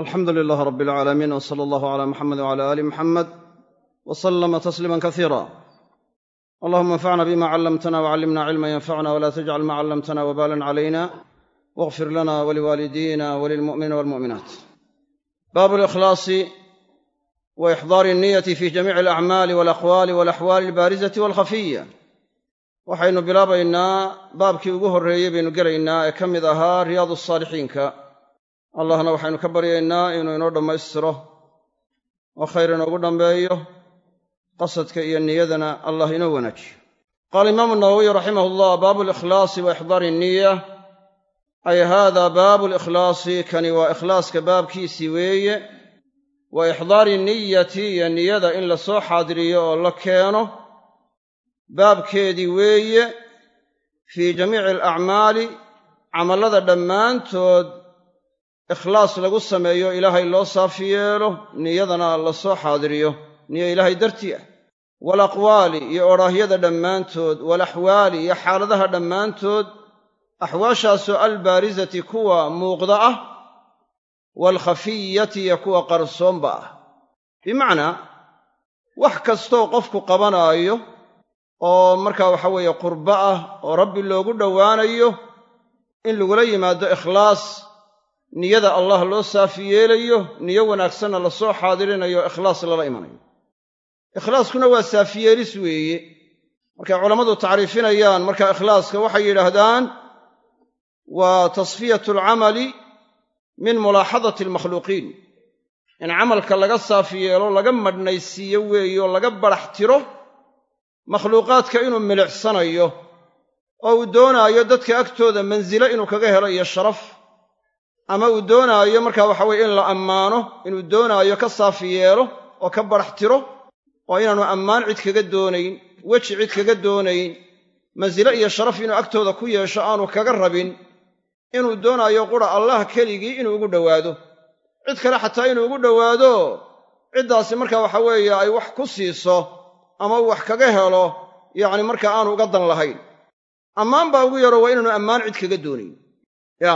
alxamdu lilaah rab alcaalamiin w sala allahu cala muxamed wcala aali muxamed w salama tasliima kasiira allahuma anfacna bima callamtana wcallimna cilma yanfacna wla tajcal ma callamtana wbalan calayna wاغfir lana waliwaalidina walilmu'miniina walmu'minaat baabu likhlaasi wa ixdaari alniyati fi jamiici alacmaali walaqwaali walaxwaali albaarizati walkhafiya waxaynu bilaabaynaa baabkii ugu horreeyey baynu gelaynaa ee ka mid ahaa riyaadu saalixiinka allahna waxaynu ka baryaynaa inuu inoo dhammaystiro oo khayr inoogu dhambeeyo qasadka iyo niyadana allah inoo wanaajiyo. Qaala imaamu nawowiy raximah llah baabu likhlaasi wa ixdaari niya ay haada baabu likhlaasi kani waa ikhlaaska baabkiisii weeye. Wa ixdaari niyati iyo niyada in la soo xaadiriyo oo la keeno baabkeedii weeye. Fii jamiici alacmaali camallada dhammaantood ikhlaas lagu sameeyo ilaahay loo saafi yeelo niyadana la soo xaadiriyo. Niyo ilaahay dartii ah walaqwaali iyo odhaahyada dhammaantood walaxwaali iyo xaaladaha dhammaantood axwaashaasoo albaarisati kuwa muuqda ah waalkhafiyati iyo kuwa qarsoonba ah. Bimacnaa wax kastoo qofku qabanaayo oo markaa waxa weeye qurbo ah oo rabbi loogu dhowaanayo in lagula yimaado ikhlaas niyada allah loo saafi yeelayo niyo wanaagsanna la soo xaadirinayo ikhlaas lala imanayo. Ikhlaaskuna waa saafiyeelis weeye. Markay culammadu tacriifinayaan marka ikhlaaska waxay yidhaahdaan waa tasfiyatu alcamali min mulaaxadati almakhluuqiin in camalka laga saafi yeelo laga madhnaysiiyo weeye oo laga barax tiro makhluuqaadka inuu milicsanayo oo uu doonaayo dadka agtooda mansilo inuu kaga helo iyo sharaf ama uu doonaayo markaa waxa weye in la ammaano inuu doonaayo ka saafi yeelo oo ka barax tiro oo inaanu ammaan cid kaga doonayn weji cid kaga doonayn mansilo iyo sharaf inuu agtooda ku yeesho aanu kaga rabin inuu doonaayo qura allah keligii inuu ugu dhowaado. Cid kale xataa inuu ugu dhowaado ciddaasi marka waxa weeye ay wax ku siiso ama uu wax kaga helo yacni marka aanu uga dan lahayn. Ammaan baa ugu yaro waa inaanu ammaan cid kaga doonayn. Ya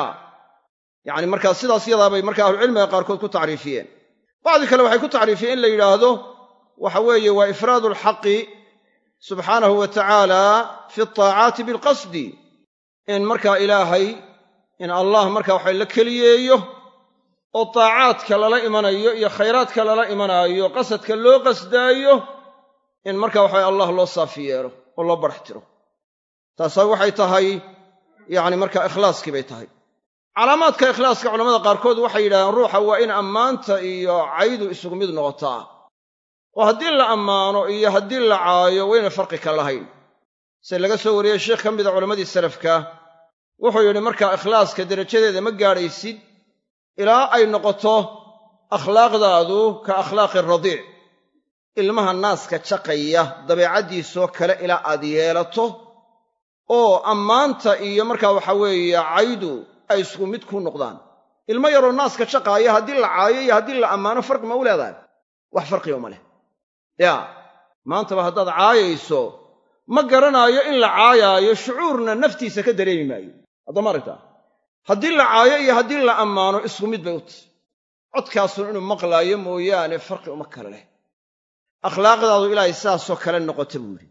yacni markaa sidaas yadaabay marka ahlucilmiga qaarkood ku tacriifiyeen. Bacdi kale waxay ku tacriifiyeen in la yidhaahdo waxa weeye waa ifraadu alxaqi subxaanahu wa tacaala fi altaacaati bilqasdi. In markaa ilaahay in allah marka waxa la keliyeeyo oo taacaadka lala imanayo iyo khayraadka lala imanaayo qasadka loo qasdaayo in marka waxa allah loo saafi yeelo oo loo barax tiro. Taasaa waxay tahay yacni marka ikhlaaskii bay tahay calaamaadka ikhlaaska culamada qaarkood waxay yidhahdeen ruuxa waa in ammaanta iyo caydu isugu mid noqotaa. Oo haddii la ammaano iyo haddii la caayo wayna farqi ka lahayn. Se laga soo wariyey sheekh ka mida culammadii salafka wuxuu yidhi markaa ikhlaaska derajadeeda ma gaadhaysid ilaa ay noqoto akhlaaqdaadu ka akhlaaqi radiic. Ilmaha naaska jaqaya dabeecaddiisoo kale ilaa aad yeelato oo ammaanta iyo markaa waxa weeye caydu ay isku mid ku noqdaan. Ilmo yaroo naaska jaqaaya haddii la caayo iyo haddii la ammaano farqi ma u leedahay. Wax farqiga ma leh. Yaa maantaba haddaad caayayso ma garanaayo in la caayaayo shucuurna naftiisa ka dareemi maayo. Haddama aragtaa? Haddii la caayo iyo haddii la ammaano isku mid bay u tahy codkaasun inuu maqlaayo mooyaane farqi uma kale leh. Akhlaaqdaadu ilaahay saasoo kale noqoto buu yidhi.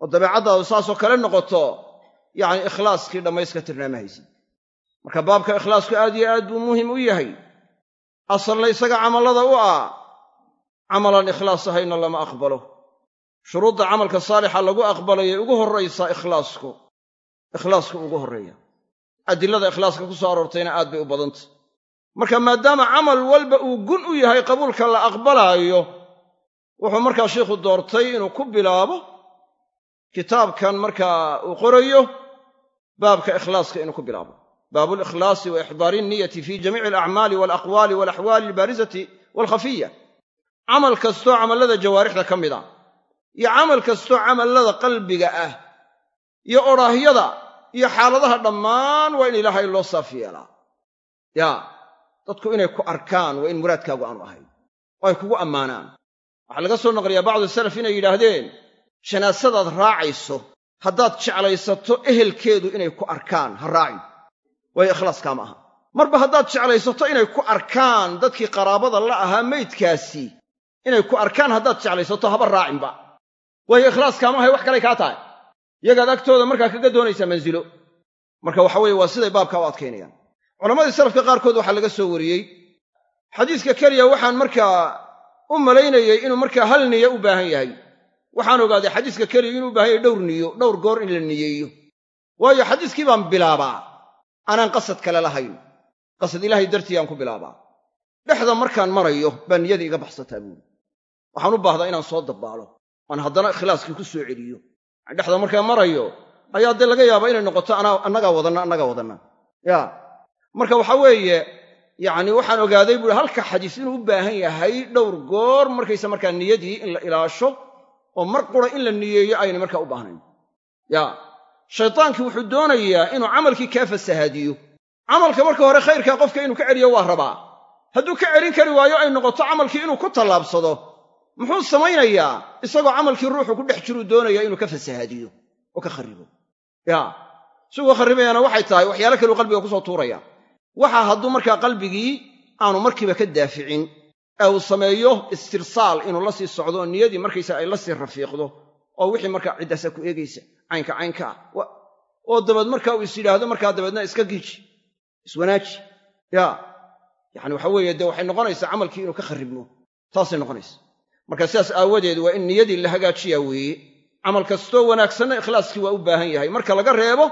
Oo dabeecaddaadu saasoo kale noqoto yacni ikhlaaskii dhammayska tirnaama haysid marka baabka ikhlaasku aad iyo aad buu muhiim u yahay. Asalna isaga camallada u ah camalan ikhlaas ahayna lama aqbalo. Shuruudda camalka saalixa lagu aqbalayay ugu horraysaa ikhlaasku ikhlaasku ugu horreeya. Adilada ikhlaaska ku soo aroortayna aad bay u badantay marka maadaama camal walba uu gun u yahay qabuulka la aqbalaayo wuxuu markaa sheikhu doortay inuu ku bilaabo kitaabkan markaa uu qorayo baabka ikhlaaska inuu ku bilaabo baabu likhlaasi wa ixdaari niyati fi jamiici alacmaali walaqwaali walaxwaali albaarizati walkhafiya. Camal kastoo camallada jawaarixda ka mid a iyo camal kastoo camallada qalbiga ah iyo odhaahyada iyo xaaladaha dhammaan waa in ilaahay loo saafi yeelaa. Yaa dadku inay ku arkaan waa in muraadkaagu aanu ahayn oo ay kugu ammaanaan. Waxaa laga soo naqliyaa bacdu salaf inay yidhaahdeen janaasadaad raacayso haddaad jeclaysato ehelkeedu inay ku arkaan ha raacin waayo ikhlaaskaama aha. Marba haddaad jeclaysato inay ku arkaan dadkii qaraabada la ahaa maydkaasi inay ku arkaan haddaad jeclaysato haba raacinba waayo ikhlaaskaamahay wax kalay kaa tahay. Yagaad agtooda markaa kaga doonaysaa mansilo marka waxa weeye waa siday baabkaa u adkaynayaan culammadii salafka qaarkood waxaa laga soo wariyey. Xadiiska keliya waxaan markaa u malaynayey inuu markaa hal niyo u baahan yahay. Waxaan ogaaday xadiiska keliya inuu u baahan yahay dhowr niyo dhowr goor in la niyeeyo. Waayo xadiiskii baan bilaabaa anaan qasad kale lahayn. Qasad ilaahay dartii aan ku bilaabaa. Dhexda markaan marayo baa niyadii iga baxsataa buuri waxaan u baahdaa inaan soo dabbaalo aan haddana ikhlaaskii ku soo celiyo. Dhexda markaan marayo ayaa dee laga yaabaa inay noqoto annagaa wadanna annagaa wadanna. Ya. Marka waxa weeye yacni waxaan ogaaday buui halka xadiis inuu u baahan yahay dhowr goor markaysa markaa niyadii in la ilaasho oo mar qura in la niyeeyo ayna markaa u baahnayn ya shaydaankii wuxuu doonayaa inuu camalkii kaa fasahaadiyo. Camalka marka hore khayrkaa qofka inuu ka celiyo waa rabaa. Hadduu ka celin kari waayo ay noqoto camalkii inuu ku tallaabsado. Muxuu samaynayaa isagoo camalkii ruuxu ku dhex jiruu doonaya inuu ka fasahaadiyo oo ka kharibo ya isagoo kharibayana waxay tahay waxyaalo kaleu qalbiga ku soo tuuraya. Waxa hadduu markaa qalbigii aanu markiiba ka daaficin ee uu sameeyo istirsaal inuu la sii socdo oo niyadii markaysa ay la sii rafiiqdo oo wixii markaa ciddaasaa ku eegaysa caynka caynka. Ah oo dabeed marka uu is yidhaahdo markaa dabeedna iska giiji iswanaaji ya yacani waxa weeye dee waxay noqonaysaa camalkii inuu ka kharribmo. Taasay noqonaysa marka sidaas aawadeed waa in niyadii la hagaajiyaa weeye. Camal kastoo wanaagsanna ikhlaaskii waa u baahan yahay. Marka laga reebo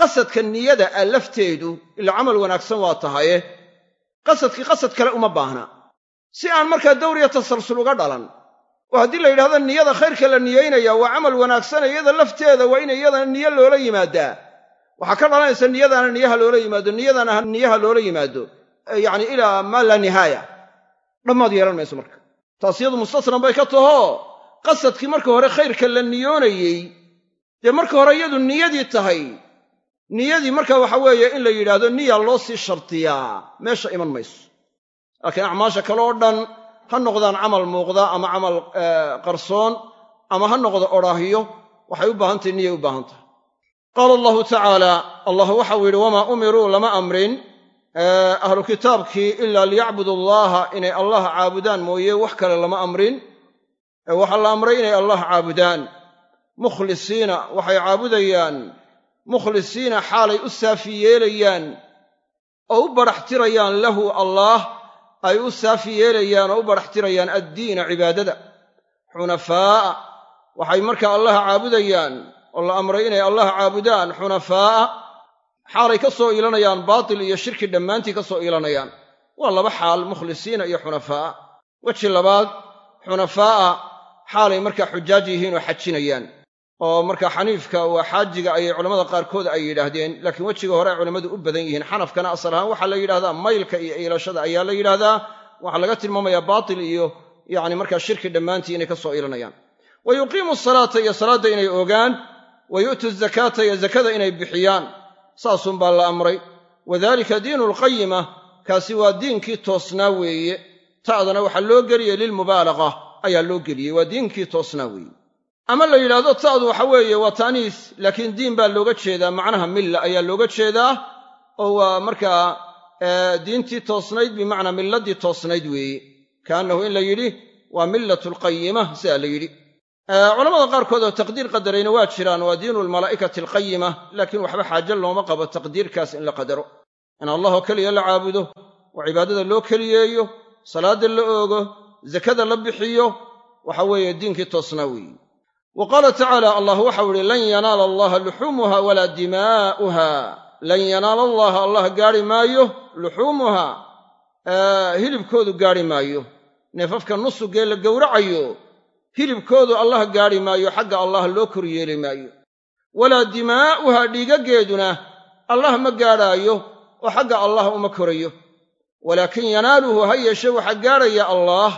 qasadka niyada a lafteedu ila camal wanaagsan waa tahaye qasadkii qasad kale uma baahna. Si aan markaa dawriya tasalsul uga dhalan oo haddii la yidhahdo niyada khayrka la niyeynaya waa camal wanaagsane iyada lafteeda waa in iyadana niyo loola yimaadaa. Waxaa ka dhalanaysa niyadaana niyaha loola yimaado niyadana niyaha loola yimaado yacni ilaa maa laa nihaaya. Dhammaad yeelan mayso marka. Taas iyadu mustasnan bay ka taho qasadkii marka hore khayrka la niyoonayey dee marka hore iyadu niyadii tahay. Niyadii marka waxa weeye in la yidhaahdo niya loo sii shartiyaa. Meesha iman mayso. Laakiin acmaasha kale oo dhan ha noqdaan camal muuqda ama camal qarsoon ama ha noqdo odhaahyo waxay u baahan tahay niyay u baahan tahay qaala allahu tacaala allah waxau yidhi wamaa umiruu lama amrin ahlu kitaabkii ilaa liyacbudu allaha inay allah caabudaan mooye wax kale lama amrin. Waxaa la amray inay allah caabudaan. Mukhlisiina waxay caabudayaan. Mukhlisiina xaalay u saafi yeelayaan. Oo u badhaxtirayaan lahu allaah ay u saafi yeelayaan oo u badhaxtirayaan addiina cibaadada. Xunafaa'a waxay markaa allaha caabudayaan oo la amray inay allah caabudaan. Xunafaa'a xaalay ka soo iilanayaan baatil iyo shirki dhammaantii ka soo iilanayaan waa laba xaal mukhlisiina iyo xunafaa'a weji labaad xunafaa'a xaalay markaa xujaaj yihiin oo xajinayaan oo markaa xaniifka waa xaajiga ayay culammada qaarkood ay yidhaahdeen laakiin wejiga hore ay culammadu u badan yihiin. Xanafkana asal ahaan waxaa la yidhahdaa maylka iyo iilashada ayaa la yidhaahdaa waxaa laga tilmaamayaa baatil iyo yacni markaa shirki dhammaantii inay ka soo iilanayaan wa yuqiimu salaata iyo salaadda inay ogaan wa yu'tu zakaata iyo zakada inay bixiyaan. Saasunbaa la amray. Wadalika diinu lqayima kaasi waa diinkii toosnaa weeye. Ta'dana waxaa loo geliyey lilmubaalaqa ayaa loo geliyey waa diinkii toosnaa weeye ama la yidhaahdo ta'du waxa weeye waa taaniis laakiin diin baa looga jeedaa macnaha milla ayaa looga jeedaa oo waa markaa diintii toosnayd bimacnaa milladii toosnayd weeye kaannahu in la yidhi waa millatu alqayima sidaa la yidhi. Culamada qaarkood oo taqdiir qadarayna waa jiraan waa diinu lmalaa'ikati alqayima laakiin waxba xaaje looma qabo taqdiirkaas in la qadaro. In allahoo keliya la caabudo oo cibaadada loo keliyeeyo salaadda la oogo zakada la bixiyo waxa weeye diinkii toosnaa weeye wa qaala tacaala allah waxau ihi lan yanaala allaha luxuumuha walaa dimaa'uha lan yanaala allaha allah gaari maayo luxuumuha hilibkoodu gaari maayo. Neefafka nusugee la gowracayo hilibkoodu allah gaadhi maayo xagga allah loo kor yeeli maayo. Walaa dimaa'uha dhiigaggeeduna allah ma gaadhaayo oo xagga allah uma korayo. Walaakin yanaaluhu ha yeeshe waxaa gaadhaya allaah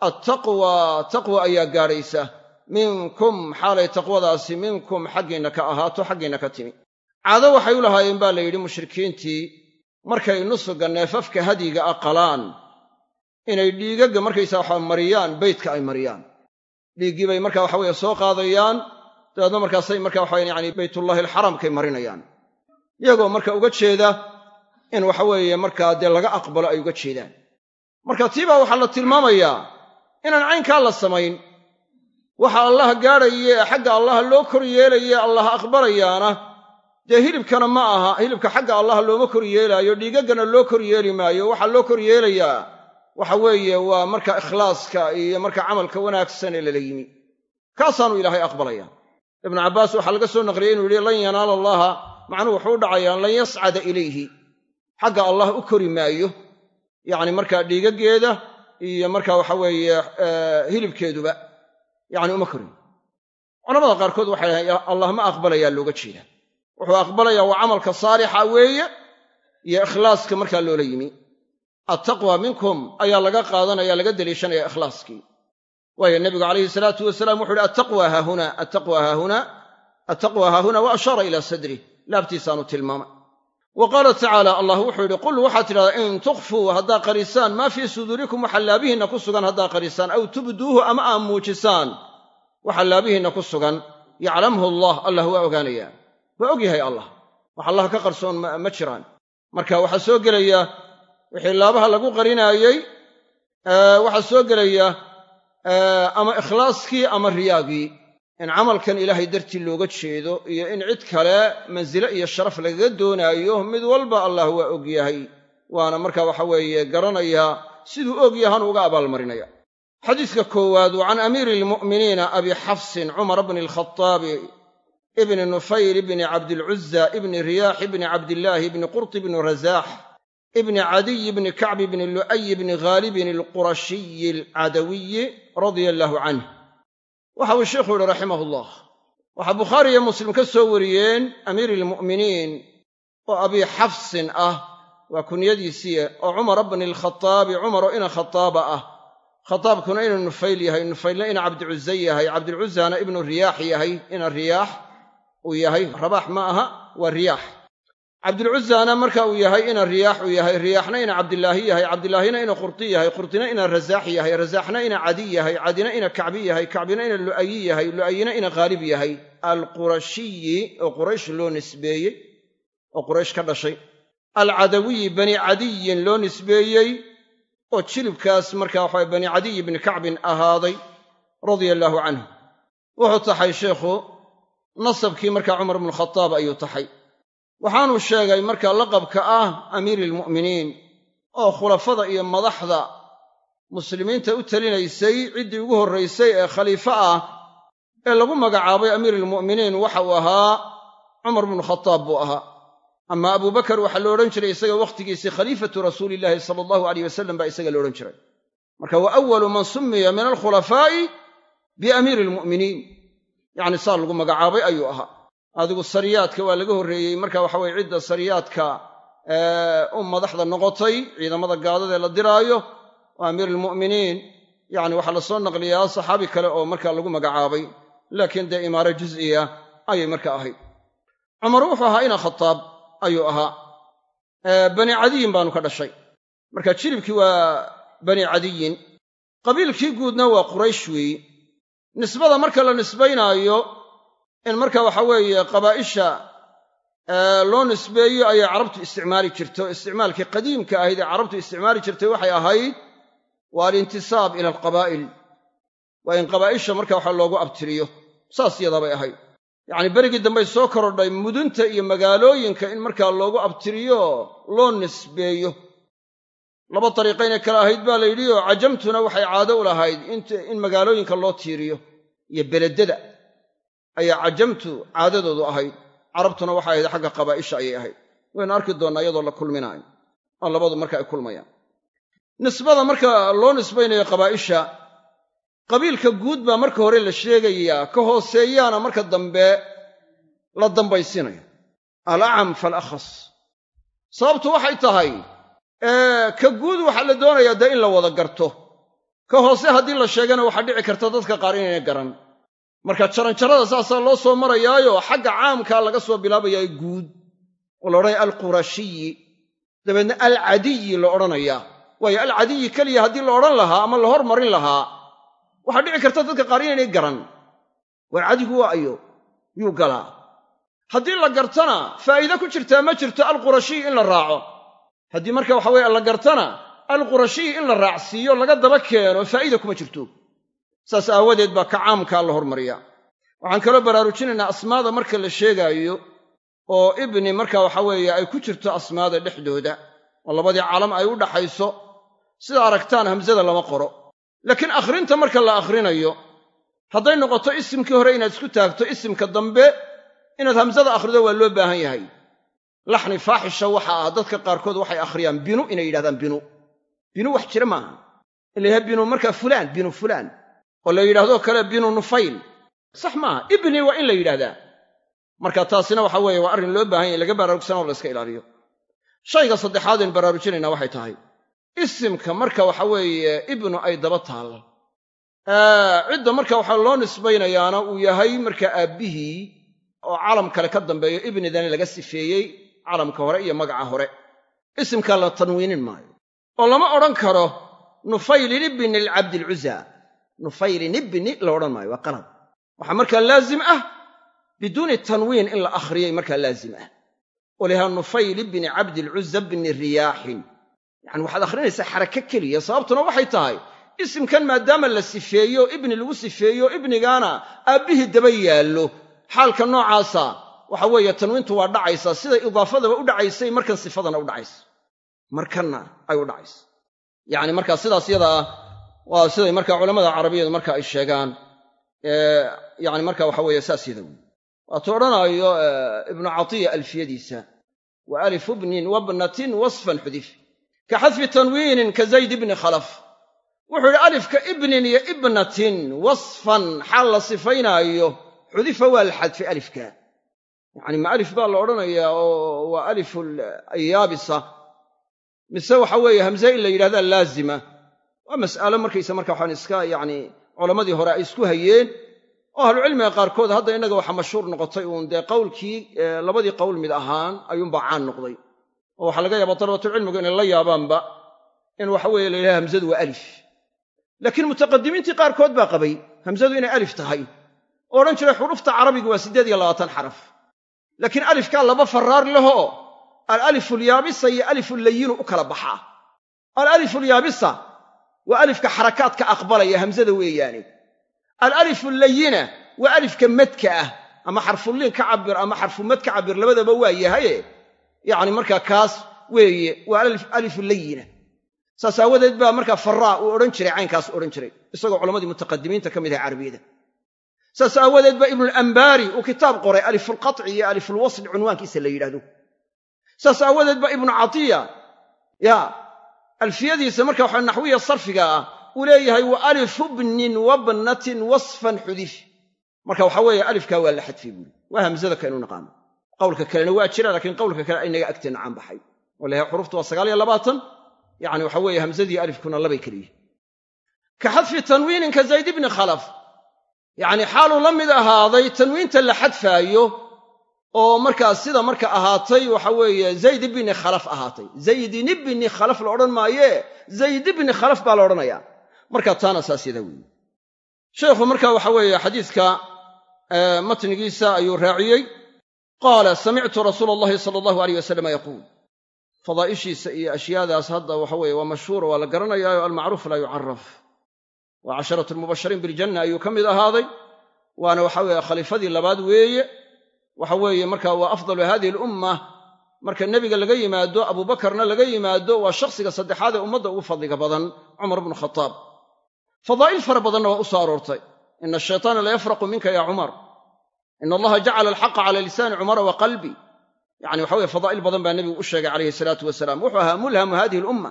attaqwa. Taqwa ayaa gaadhaysa minkum xaalay taqwadaasi minkum xaggiinna ka ahaato xaggiinna ka timi. Caado waxay u lahaayeen baa la yidhi mushrikiintii markay nusuga neefafka hadyiga ah qalaan. Inay dhiigagga markaysaa waxa mariyaan beydka ay mariyaan. Dhiiggii bay markaa waxa weye soo qaadayaan dabeedna markaasay marka waxa yani baytullaahi alxaramkay marinayaan. Iyagoo marka uga jeeda in waxa weeye markaa dee laga aqbalo ay uga jeedaan. Marka tii baa waxaa la tilmaamayaa inaan caynkaa la samayn waxa allaha gaadhaye ee xagga allaha loo kor yeelaye allaha aqbalayaana. Dee hilibkana ma aha hilibka xagga allaha looma kor yeelaayo dhiigaggana loo kor yeeli maayo waxaa loo kor yeelayaa. Waxa weeye waa marka ikhlaaska iyo marka camalka wanaagsan ee lala yimi. Kaasaanu ilaahay aqbalaya ibnu cabbaas waxaa laga soo naqliyey inuu yihi lan yanaala allaha macnuhu wuxuu dhacayaa lan yascada ilayhi. Xagga allah u kori maayo. Yacni markaa dhiigaggeeda iyo marka waxa weeye hilibkeeduba yacni uma korin. Culamada qaarkood waxay dhahaen allah ma aqbalayaa looga jeeda. Wuxuu aqbalayaa waa camalka saalixa weeye iyo ikhlaaska markaa loola yimi. Attaqwa minkum ayaa laga qaadanaya laga deliishanaya ikhlaaskii. Waayo nebigu calayhi salaatu wasalaam wuxu uhi attaqwa haahuna attaqwa haahuna attaqwa haahuna wa ashaara ilaa sadrih laabtiisaanu tilmaamay wa qaala tacaala allah wuxuu yidhi qul waxaad tidhahdaa in tukhfuu haddaa qarisaan maa fii suduurikum waxa laabihiinna ku sugan haddaa qarisaan aw tubduuhu ama aa muujisaan waxa laabihiinna ku sugan yaclamhu allah allah waa ogaanayaa waa og yahay allah wax allah ka qarsoon ma jiraan marka waxaa soo gelaya wixii laabaha lagu qarinaayey waxaa soo gelaya ama ikhlaaskii ama riyaagii in camalkan ilaahay dartii looga jeedo iyo in cid kale mansile iyo sharaf lagaga doonaayo mid walba allah waa og yahay. Waana marka waxa weeye garanayaa siduu og yahan uga abaalmarinaya. Xadiiska koowaad waa can amiiri almu'miniina abi xafsin cumar bni alkhataabi ibni nufayr ibni cabdilcuza ibni riyaax ibni cabdillaahi ibni qurti ibni razaax ibni cadiy ibni kacb ibni lu'ay ibni ghaalibin alqurashiyi alcadawiyi radia allaahu canh waxa uu sheikhu yihi raximah ullah waxaa bukhaari iyo muslim ka soo wariyeen amiiri almu'miniin oo abi xafsin ah waa kunyadiisii oo cumara bni alkhataabi cumaroo ina khataaba ah. Khataabkuna inuu nufayl yahay nufaylna ina cabdicuza yahay cabdilcuzana ibnu riyaax yahay ina riyaax uu yahay. Rabaax ma aha waa riyaax cabdilcuzana marka uu yahay ina riyaax uu yahay riyaaxna ina cabdilaahi yahay cabdilaahina ina qurti yahay qurtina ina rasaax yahay rasaaxna ina cadi yahay cadina ina kacbi yahay kacbina ina lu'ayi yahay lu'ayina ina khaalib yahay. Alqurashiyi oo quraysh loo nisbeeyey oo quraysh ka dhashay. Alcadawiyi bani cadiyin loo nisbeeyey oo jilibkaas marka waxawaye bani cadiy bni kacbin ahaaday radia allaahu canhu. Wuxuu taxay sheikhu nasabkii markaa cumar bnu khataab ayuu taxay waxaanuu sheegay marka laqabka ah amiiri almu'miniin oo khulafada iyo madaxda muslimiinta u telinaysay ciddii ugu horraysay ee khaliifo ah ee lagu magacaabay amiiri almu'miniin waxa uu ahaa cumar bnu khataab buu ahaa. Ama abubakar waxaa lo odhan jiray isaga wakhtigiisii khaliifatu rasuulillaahi sala allahu aleyh wasalam baa isaga la odhan jiray. Marka wa awalu man summiya min alkhulafaa'i biamiiri almu'miniin yacni saa lagu magacaabay ayuu ahaa adigu sariyaadka waa laga horreeyey. Marka waxa weye cidda sariyaadka u madaxda noqotay ciidamada gaadadaee la diraayo oo amiir yacni waxaa la soo naqliyaa saxaabi kale oo marka lagu magacaabay. Laakiin dee imaaro juz'iya ayay marka ahayd. Cumar wuxuu ahaa ina khataab ayuu ahaa. Bani cadiyin baanu ka dhashay. Marka jilibkii waa bani cadiyin qabiilkii guudna waa quraysh weeye nisbada marka la nisbaynaayo in marka waxa weeye qabaa'isha loo nisbeeyo ayay carabtu isticmaali jirto. Isticmaalkii qadiimka ahayd ee carabtu isticmaali jirtay waxay ahayd waa alintisaab ila alqabaa'il. Waa in qabaa'isha marka waxa loogu abtiriyo. Saas yadaabay ahayd. Yacni berigii dambey soo korodhay mudunta iyo magaalooyinka in markaa loogu abtiriyo loo nisbeeyo. Laba dariiqaynay kale ahayd baa la yidhi oo cajamtuna waxay caado u lahayd in magaalooyinka loo tiiriyo iyo beledada ayaa cajamtu caadadoodu ahayd. Carabtuna waxay ahayd xagga qabaa'isha ayay ahayd. Waynu arki doonnaa iyadoo la kulminaayo oo labadu marka ay kulmayaan. Nisbada marka loo nisbaynayo qabaa'isha qabiilka guud baa marka hore la sheegayaa ka hooseeyaana marka dambe la dambaysinaya alacam faalakhas sababtu waxay tahay ka guud waxaa la doonayaa dee in la wada garto. Ka hoose haddii la sheegana waxaa dhici karta dadka qaar inayna garan marka jaranjarada saasaa loo soo marayaayo xagga caamkaa laga soo bilaabayaa guud. Oo la odhanaya alqurashiyi. Dabeedna alcadiyi la odhanayaa waayo alcadiyi keliya haddii la odhan lahaa ama la hormarin lahaa waxaa dhici karta dadka qaar inaynay garan. Waar cadigu waa ayo yuu galaa? Haddii la gartana faa'iide ku jirtaa ma jirto alqurashiy in la raaco. Haddii marka waxa weye la gartana alqurashiyi in la raacsiiyo laga daba keeno faa'iida kuma jirto saas aawadeed baa ka caamkaa la hormariyaa waxaan kaloo baraarujinaynaa asmaada marka la sheegaayo oo ibni marka waxa weeye ay ku jirto asmaada dhexdooda. Oo labadii calam ay u dhaxayso sida aragtaan hamsada lama qoro. Laakiin akhrinta marka la akhrinayo hadday noqoto isimkii hore inaad isku taagto isimka dambe inaad hamsada akhrido waa loo baahan yahay. Laxni faaxisha waxa ah dadka qaarkood waxay akhriyaan binu inay yidhahdaan binu. Binu wax jira maaha. In la binu markaa fulaan binu fulaan oo la yidhahdo kale binu nufayl sax maaha ibni waa in la yidhahdaa marka taasina waxa weeye waa arrin loo baahan yahy laga baraarugsanoo la iska ilaaliyo. Shayga saddexaad in baraarujinaynaa waxay tahay. Isimka marka waxa weeye ibnu ay daba taalla cidda marka waxaa loo nisbaynayaana uu yahay marka aabbihii oo calam kale ka dambeeyo ibnidani laga sifeeyey calamka hore iyo magaca hore. Isimkaa la tanwiinin maayo. Oo lama odhan karo nufaylin ibni lcabdilcuza nufaylin ibni la odhan maayo waa qalad. Waxaa markaa laazim ah biduuni tanwiin in la akhriyay markaa laazim ah. Oo layahaa nufayl ibni cabdilcuza bni riyaaxin. Yacani waxaad akhrinaysaa xarake keliya sababtuna waxay tahay isimkan maadaama la sifeeyo ibni lagu sifeeyo ibnigaana aabbihii daba yaallo. Xaalka noocaasa waxa weeye tanwiintu waa dhacaysaa siday idaafadaba u dhacaysay markan sifadana u dhacaysa. Markanna ay u dhacaysa. Yacni markaa sidaas yada ah waa siday markaa culammada carabiyadu marka ay sheegaan yani marka waxa weeye saas yada wey waatuu odhanaayo ibnu catiya alfiyadiisa. Wa alifu bnin wabnatin wasfan xudif. Ka xadfi tanwiinin ka zayd ibni khalaf. Wuxuu yidhi alifka ibnin iyo ibnatin wasfan xaal la sifaynaayo xudifa waa la xadfay alifka. Yacni ma alif baa la odhanayaa oo waa alifu ayaabisa mise waxa weeye hamze in la yidhahdaa laazima waa mas'alo markaysa marka waxaan iska yacni culammadii hore ay isku hayeen oo ahlucilmiga qaarkood hadda innaga waxa mashhuur noqotay uun dee qowlkii labadii qowl mid ahaan ayuunbaa caan noqday. Oo waxaa laga yaabaa dalabatulcilmigu inay la yaabaanba in waxa weeye la yidhaha hamzadu waa alif. Laakiin mutaqadimiintii qaarkood baa qabay hamzadu inay alif tahay. Oo odhan jiray xurufta carabiga waa siddeed iyo labaatan xaraf. Laakiin alifkaa laba faraar leho alalifu lyaabisa iyo alifu layinu u kala baxaa. Alalifu lyaabisa waa alifka xarakaadka aqbalaya hamzada weeyaane alalifu layina waa alifka madka ah ama xarfuliin ka cabir ama xarfumad ka cabir labadaba waa yahaye yacni markaa kaas weeye waa alifu layina. Saas aawadeed baa markaa faraa uu odhan jiray caynkaas odhan jiray. Isagoo culammadii mutaqadimiinta ka mid aha carabiyada saas aawadeed baa ibnulambaari uu kitaab qoray alifulqaci iyo alifulwasli cunwaankiisa la yidhahdo saas aawadeed baa ibnu catiya ya alfiyadiisa marka waxa naxwiya sarfiga ah uu leeyahay wa alifu bnin wabnatin wasfan xudif. Marka waxa weeye alifkaa waa la xadfay buuri waa hamzada kaynu naqaano qowlka kalena waa jira laakiin qowlka kale aynaga agteenna caan baxay. Oo layahay waa sagaal iyo labaatan. Yacni waxa weeye hamzadii alifkuna labay keliyihin ka xadfi tanwiinin ka zayd ibni khalaf. Yacni xaaluu la mid ahaaday tanwiinta la xadfaayo oo markaa sida marka ahaatay waxa weeye zayd ibni khalaf ahaatay. Zaydin ibni khalaf la odhan maayee zayd ibni khalaf baa la odhanayaa. Marka taana saas yada weeye. Sheikhu marka waxa weeye xadiiska matnigiisa ayuu raaciyey. Qaala samictu rasuula allahi sala allahu aleyh wasalama yaquul. Fadaa'ishiisa iyo ashyaadaas hadda waxa weeye waa mashhuura waa la garanayaayo almacruuf laa yucaraf waa casharatu lmubashiriin biljanna ayuu ka mid ahaaday. Waana waxa weeye khaliifadii labaad weeye waxa weeye marka waa afdalu hadihi alumma marka nebiga laga yimaado abuubakarna laga yimaado waa shakhsiga saddexaad ee ummadda ugu fadliga badan cumar bnu khataab. Fadaa'il fara badanna waa u soo aroortay. Ina ashaytaana la yafraqu minka ya cumar. Ina allaha jacala alxaqa cala lisaani cumara wa qalbi. Yacni waxa weye fadaa'il badan baa nebigu u sheegay calayhi salaatu wasalaam wuxuu ahaa mulhamu hadihi alumma.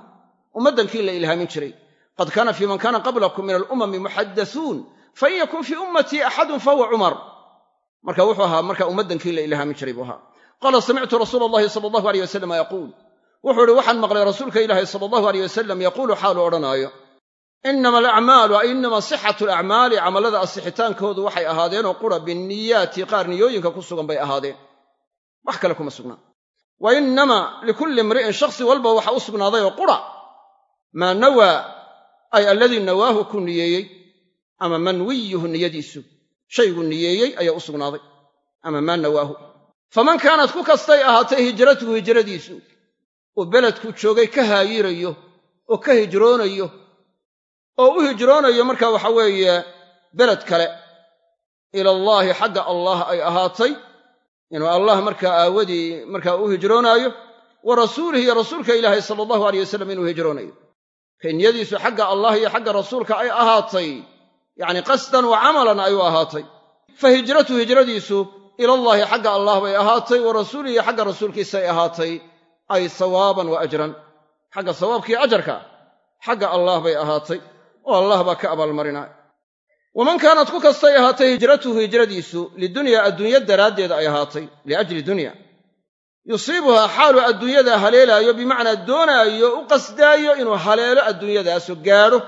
Ummaddankii la ilhaamin jiray. Qad kaana fii man kaana qablakum min alumami muxaddasuun fain yakun fii ummatii axadun fahuwa cumar marka wuxuu ahaa marka ummaddankii la ilhaamin jiray buu ahaa. Qaala samictu rasuula allahi sala allahu aleyh wasalam yaquul. Wuxuu ihi waxaan maqlay rasuulka ilaahi sala allahu aleyh wasalam yaquulu xaalu odhanaayo. Inama alacmaalu ay inama sixatu alacmaali camallada asixitaankoodu waxay ahaadeenoo qura binniyaati qaar niyooyinka ku sugan bay ahaadeen. Wax kale kuma sugnaa. Wa innama likulli imri'in shakhsi walba waxa u sugnaadayoo qura. Maa nawaa ay alladii nawaahu ku niyeeyey ama manwiyuhu niyadiisu shaygu niyeeyey ayaa u sugnaaday ama maa nawaahu? Faman kaanat ku kastay ahaatay hijratuhu hijradiisu uu beledku joogay ka haayirayo oo ka hijroonayo oo u hijroonayo marka waxa weeye beled kale. Ilallaahi xagga allah ay ahaatay inuu allah markaa aawadii markaa u hijroonaayo wa rasuulihi iyo rasuulka ilaahay sala allahu aleyh wasalam inuu hijroonayo. Kay niyadiisu xagga allah iyo xagga rasuulka ay ahaatay yacni qasdan wa camalan ay u ahaatay. Fa hijratu hijradiisu ilallaahi xagga allah bay ahaatay wa rasuulihi xagga rasuulkiisa ay ahaatay ay sawaaban wa ajran. Xagga sawaabkiiyo ajarka xagga allah bay ahaatay. Oo allah baa ka abaalmarinaya waman kaanat ku kastay ahaatay hijratuhu hijradiisu lidunyaa adduunyo daraaddeed ay ahaatay liajli dunya. Yusiibuhaa xaalu adduunyada haleelaayo bimacnaa doonaayo u qasdaayo inuu haleelo adduunyadaasoo gaadho.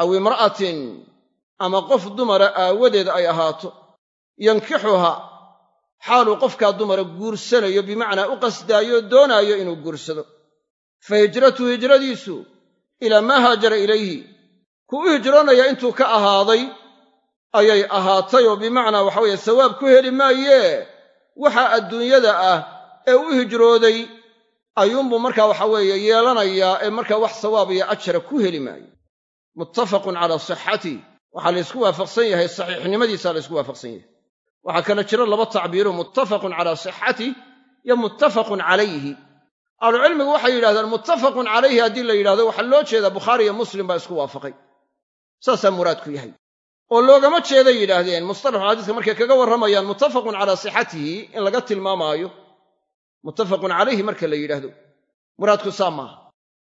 Aw imra'atin ama qof dumara aawadeed ay ahaato yankixuha xaaluu qofkaa dumara guursanayo bimacnaa u qasdaayo doonaayo inuu guursado. Fa hijratuhu hijradiisu ilaa maa haajara ilayhi. Ku u hijroonaya intuu ka ahaaday ayay ahaatay oo bimacnaa waxa weeye sawaab ku heli maayee waxa adduunyada ah ee u hijrooday ayuunbuu markaa waxa weeye yeelanayaa ee markaa wax sawaab iyo ajra ku heli maayo. Muttafaqun calaa sixati waxaa laysku waafaqsan yahay saxiixnimadiisa laysku waafaqsan yahay. Waxaa kale jira laba tacbiiro muttafaqun calaa sixati iyo muttafaqun calayhi. Ahlucilmigu waxay yidhahdaan muttafaqun calayhi haddii la yidhahdo waxaa loo jeedaa bukhaari iyo muslim baa isku waafaqay. Saasaa muraadku yahay. Oo loogama jeeday yidhaahdeen mustalaxu xadiiska markay kaga warramayaan muttafaqun calaa sixatihi in laga tilmaamaayo. Muttafaqun calayhi marka la yidhaahdo. Muraadku saa maaha.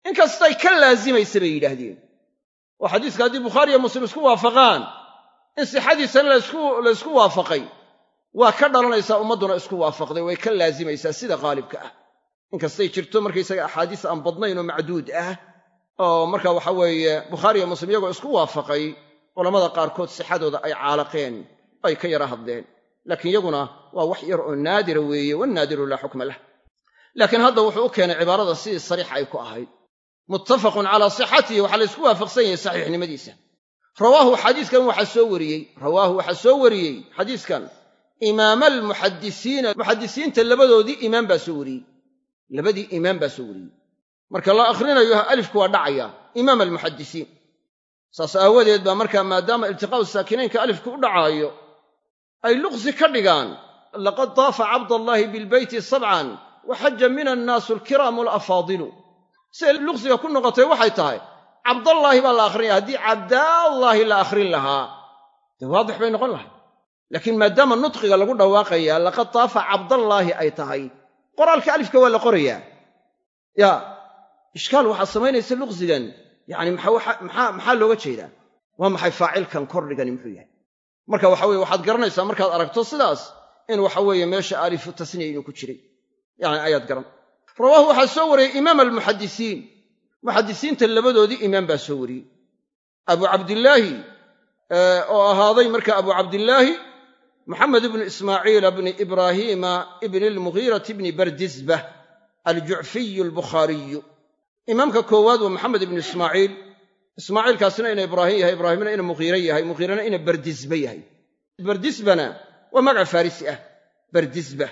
Inkastay ka laazimaysa bay yidhaahdeen oo xadiiska haddii bukhaari iyo muslim isku waafaqaan in sixadiisana laysku waafaqay waa ka dhalanaysaa ummadduna isku waafaqday way ka laazimaysaa sida qaalibka ah. Inkastay jirto markaysaga axaadiis aan badnayn oo macduud ah oo marka waxa weeye bukhaari iyo muslim iyagoo isku waafaqay culammada qaarkood sixadooda ay caalaqeen ay ka yara hadleen. Laakiin iyaguna waa wax yar oo naadira weeye wannaadiru laa xukma lah. Laakiin hadda wuxuu u keenay cibaarada sidii sariixa ay ku ahayd muttafaqun calaa sixatihi waxaa la ysku waafaqsan yahay saxiixnimadiisa. Rawaahu xadiiskan waxaa soo wariyey rawaahu waxaa soo wariyey xadiiskan. Imaama almuxadisiina muxadisiinta labadoodii imaam baa soo wariyey. Labadii imaam baa soo wariyey. Marka la akhrinayo alifku waa dhacaya. Imaam almuxadisiin saas aawadeed baa markaa maadaama iltiqaa'u saakinaynka alifku u dhacaayo ay luqsi ka dhigaan laqad daafa cabdallaahi bilbeyti sabcan wa xaja min annaasu alkiraamu alafaadilu siday luqsiga ku noqotay waxay tahay cabdallaahi baa la akhrinaya haddii cabdaallaahi la akhrin lahaa dee waadix bay noqon lahay laakiin maadaama nutqiga lagu dhawaaqayaa laqad daafa cabdallaahi ay tahay. Qoraalka alifka waa la qorayaa. Yaa ishkaal waxaa samaynaysa luqsigan. Yacni maxaa looga jeedaa? Waa maxay faacilkan kordhigani muxuu yahay? Marka waxa weye waxaad garanaysaa markaad aragto sidaas in waxa weeye meesha alifu tasniya inuu ku jiray. Yani ayaad garan rawaahu waxaa soo wariyey imaam almuxadisiin muxadisiinta labadoodii imaam baa soo wariyey abu cabdillaahi oo ahaaday marka abu cabdillaahi moxamed ibnu ismaaciila bni ibraahiima ibni almughiirati bni bardisbah aljucfiyu albukhaariyu. Imaamka koowaad waa maxamed ibnu ismaaciil. Ismaaciilkaasina ina ibraahim yahay ibraahimna ina mughiire yahay mughiirana ina bardisba yahay. Bardisbana waa magac farisi ah bardisba.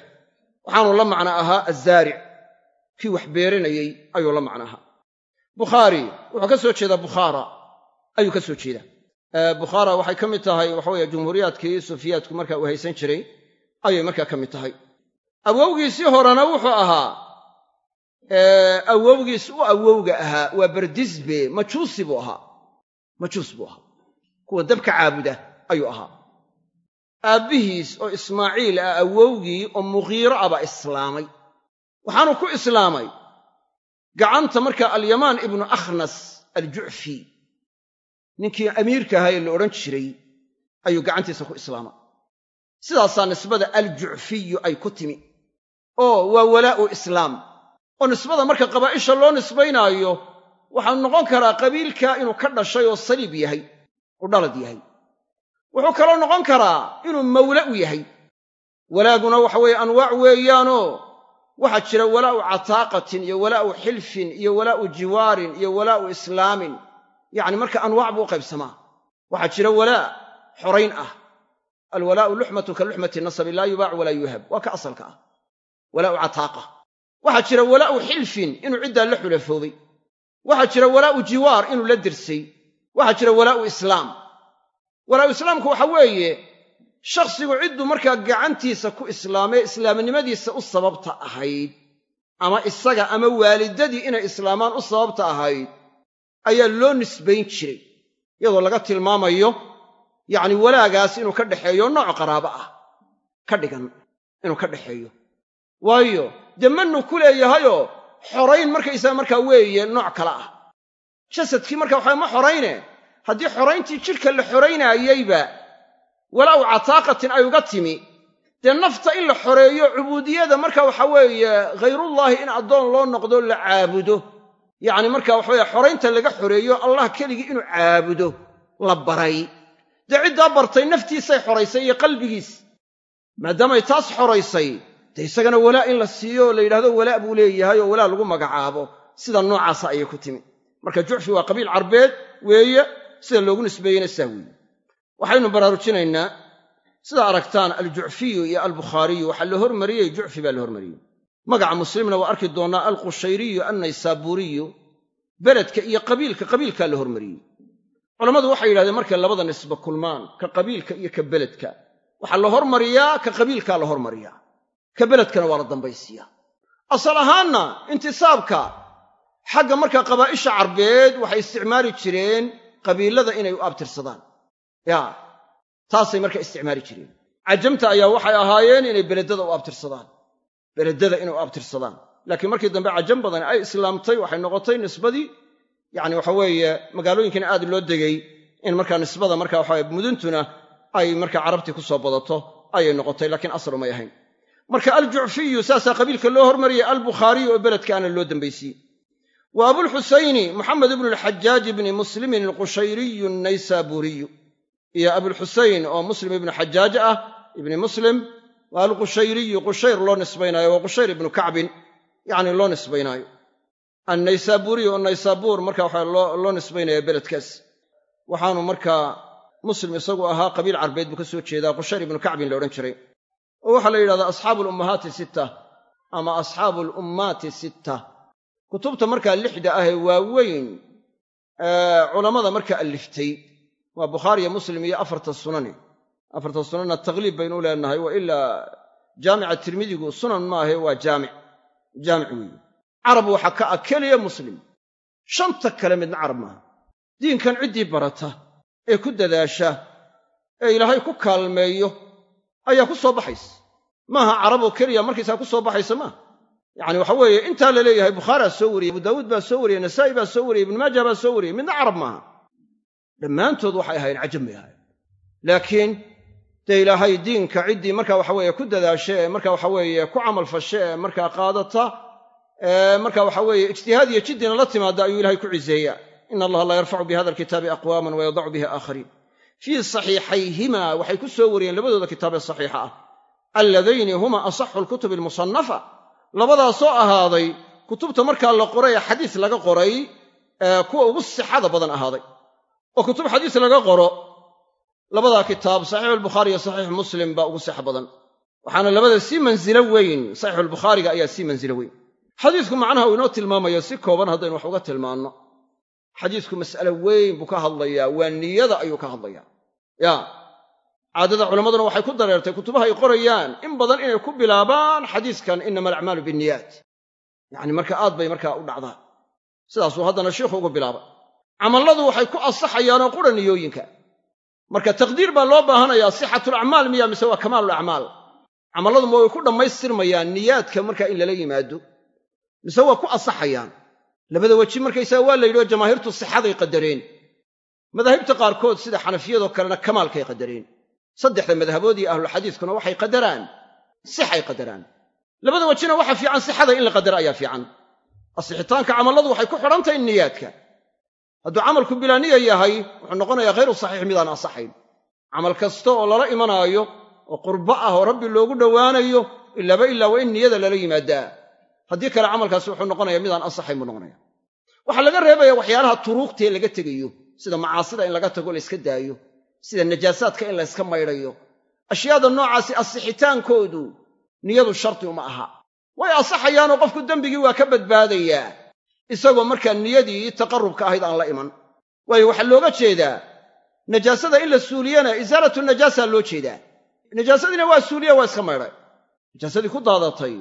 Waxaanu la macno ahaa azaaric kii wax beeranayey ayuu la macno ahaa bukhaari wuxuu ka soo jeedaa bukhaara. Ayuu ka soo jeedaa. Bukhaara waxay ka mid tahay waxaweye jumhuuriyaadkii sufiyaadku marka uu haysan jiray ayay markaa ka mid tahay. Awowgiisii horena wuxuu ahaa awowgiis u awowga ahaa waa bardisbe majuusi buu ahaa. Majuus buu ahaa. Kuwa dabka caabuda ayuu ahaa. Aabbihiis oo ismaaciil ah awowgii oo mughiiro ah islaamay waxaanu ku islaamay gacanta markaa alyamaan ibnu akhnas aljucfi ninkii amiirka ahaa ee la odhan jiray ayuu gacantiisa ku islaamay. Sidaasaa nisbada aljucfiyu ay ku timi. Oo waa walaa'u islaam. Oo nisbada marka qabaa'isha loo nisbaynaayo waxaa noqon karaa qabiilka inuu ka dhashay oo saliib yahay u dhalad yahay. Wuxuu kaloo noqon karaa inuu mawla u yahay. Walaaguna waxa weeye anwaac weeyaanoo waxaa jira walaa'u cataaqatin iyo walaa'u xilfin iyo walaa'u jiwaarin iyo walaa'u islaamin. Yacni marka anwaac buu u qaybsamaa. Waxaa jira walaa xorayn ah. Alwalaa'u luxmatun ka luxmati nasabi laa yubaac walaa yuhab. Waa ka asalka ah. Walaa'u cataaqa waxaa jira walaa'u xilfin inuu ciddaa la xulafoobay waxaa jira walaa'u jiwaar inuu la dirsay. Waxaa jira walaa'u islaam. Walaa'u islaamku waxa weeye shakhsigu cidduu markaa gacantiisa ku islaamee islaamnimadiisa u sababta ahayd ama isaga ama waalidadii inay islaamaan u sababta ahayd ayaa loo nisbayn jiray. Iyadoo laga tilmaamayo yacni walaagaas inuu ka dhexeeyo nooc qaraabo ah. Ka dhigan inuu ka dhexeeyo waayo dee mannu ku leeyahayoo xorayn markaysaga markaa weeye nooc kale ah. Jasadkii marka waxaa ma xorayne. Haddii xorayntii jidhka la xoraynaayeyba walaw cataaqatin ay uga timi. Dee nafta in la xoreeyo cubuudiyada marka waxa weeye khayrullaahi in addoon loo noqdo la caabudo. Yacni marka waxa weye xoraynta laga xoreeyo allah keligii inuu caabudo la baray. Dee ciddaa bartay naftiisay xoraysay iyo qalbigiis. Maadaamay taas xoraysay dee isagana walaa in la siiyo la yidhahdo walaa buu leeyahay oo walaa lagu magacaabo. Sida noocaasa ayay ku timi. Marka jucfi waa qabiil carbeed weeye sida loogu nisbeeyeyna saa weeye waxaynu baraarujinaynaa sidaa aragtaan aljucfiyu iyo albukhaariyu waxaa la hormariyey jucfi baa la hormariyey. Magaca muslimna waa arki doonnaa alqushayriyu annaysaabuuriyu beledka iyo qabiilka qabiilkaa la hormariyey. Culammadu waxay yidhahdeen markay labada nisbe kulmaan ka qabiilka iyo ka beledka. Waxaa la hormariyaa ka qabiilkaa la hormariyaa. Ka beledkana waa la dambaysiiyaa asal ahaanna intisaabka xagga markaa qabaa'isha carbeed waxay isticmaali jireen qabiilada inay u abtirsadaan ya taasay markaa isticmaali jireen. Cajamta ayaa waxay ahaayeen inay beledada u abtirsadaan. Beledada inay u abtirsadaan. Laakiin markii dambe cajam badani ay islaamtay waxay noqotay nisbadii yacni waxa weeye magaalooyinkan aad loo degay in markaa nisbada marka waxa muduntuna ay markaa carabtii ku soo badato ayay noqotay laakiin asal umay ahayn. Marka aljucfiyu saasaa qabiilka loo hormariyey albukhaariyu oo beledkaana loo dambaysiiyey wa abulxusayni moxamed ibnu alxajaaj ibni muslimin alqushayriyu annaysaabuuriyu iyo abulxusayn oo muslim ibnu xajaaj ah ibni muslim waa alqushayriyu qushayr loo nisbaynaayo waa qushayr ibnu kacbin yacni loo nisbaynaayo. Annaysaabuuriyu oo naysaabuur marka waxa loo nisbaynaya beledkaas. Waxaanu markaa muslim isagu ahaa qabiil carbeed buu ka soo jeedaa qushayr ibnu kacbin la odhan jiray. Oo waxaa la yidhahdaa asxaabu alummahaati sitta ama asxaabu alummaati sitta. Kutubta markaa lixda ah ee waaweyn culammada markaa alliftay waa bukhaariyo muslim iyo afarta sunani. Afarta sunanna takhliib baynu u leenahay wa ilaa jaamica tirmidigu sunan maahe waa jaamic. Jaamic weeye carab waxaa ka ah keliya muslim. Shanta kale midna carab maaha diinkan ciddii barata ee ku dadaasha ee ilaahay ku kaalmeeyo ayaa ku soo baxaysa. Maaha carab oo keliya markaysaa ku soo baxaysa maaha yacni waxa weeye intaa la leeyahay bukhaaraa soo wariyey abu daawuud baa soo wariyey nasaa'i baa soo wariyey ibnu maaja baa soo wariyey midna carab maaha dhammaantood waxay ahaayeen cajam bay ahaayeen laakiin dee ilaahay diinka ciddii marka waxa weeye ku dadaasha ee marka waxa weeye ku camalfasha ee markaa qaadata ee marka waxa weeye ijtihaad iyo jiddina la timaada ayuu ilahay ku ciseeyaa. Ina allaha laa yarfacu bi hada alkitaabi aqwaaman wayadacu bihi aakhariin fii saxiixayhima waxay ku soo wariyeen labadooda kitaabee saxiixa ah. Alladayni huma asaxu alkutubi almusannafa. Labadaasoo ahaaday kutubta markaa la qoray ee xadiis laga qoray kuwa ugu sixada badan ahaaday oo kutub xadiis laga qoro labadaa kitaab saxiixu albukhaari iyo saxiixu muslim baa ugu sixa badan. Waxaana labada sii mansilo weyn saxiixulbukhaariga ayaa sii mansilo weyn. Xadiisku macnaha uu inoo tilmaamayo si kooban haddaynu wax uga tilmaanno. Xadiisku mas'ale weyn buu ka hadlayaa waa niyada ayuu ka hadlayaa. Ya caadada culammaduna waxay ku dareertay kutubaha ay qorayaan in badan inay ku bilaabaan xadiiskan inama alacmaalu binniyaat. Yacni marka aad bay markaa u dhacdaa. Sidaasuu haddana sheikhu ugu bilaabay camalladu waxay ku ansaxayaanoo qura niyooyinka. Marka taqdiir baa loo baahanayaa sixatulacmaal miya mise waa kamaalulacmaal camalladu ma way ku dhammaystirmayaan niyaadka markaa in lala yimaado mise waa ku ansaxayaan. Labada weji markaysaga waa la yidhi jamaahiirtu sixaday qadareen. Madaahibta qaarkood sida xanafiyadoo kalena kamaalkay qadareen. Saddexda madhabood iyo ahlulxadiiskuna waxay qadaraan sixay qadaraan. Labada wejina waxa fiican sixada in la qadaro ayaa fiican. Asixitaanka camalladu waxay ku xidhantahay niyaadka hadduu camalku bilaa niya yahay wuxuu noqonayaa khayru saxiix midaan ansaxayn. Camal kasta oo lala imanaayo oo qurbo ah oo rabbi loogu dhowaanayo ilaaba ilaa waa in niyada lala yimaadaa. Haddii kale camalkaasi wuxuu noqonaya midaan ansaxayn buu noqonaya waxaa laga reebaya waxyaalaha turuuqtee laga tegayo sida macaasida in laga tago layska daayo sida najaasaadka in layska maydhayo ashyaada noocaasi asixitaankoodu niyadu shardi uma aha. Way asaxayaanoo qofku dembigii waa ka badbaadayaa isagoo markaa niyadii taqarrubka ahayd aan la iman. Waayo waxaa looga jeedaa najaasada in la suuliyana isaalatu najaasa loo jeedaa. Najaasadiina waa suuliya waa iska maydhay. Najaasadii ku daadatay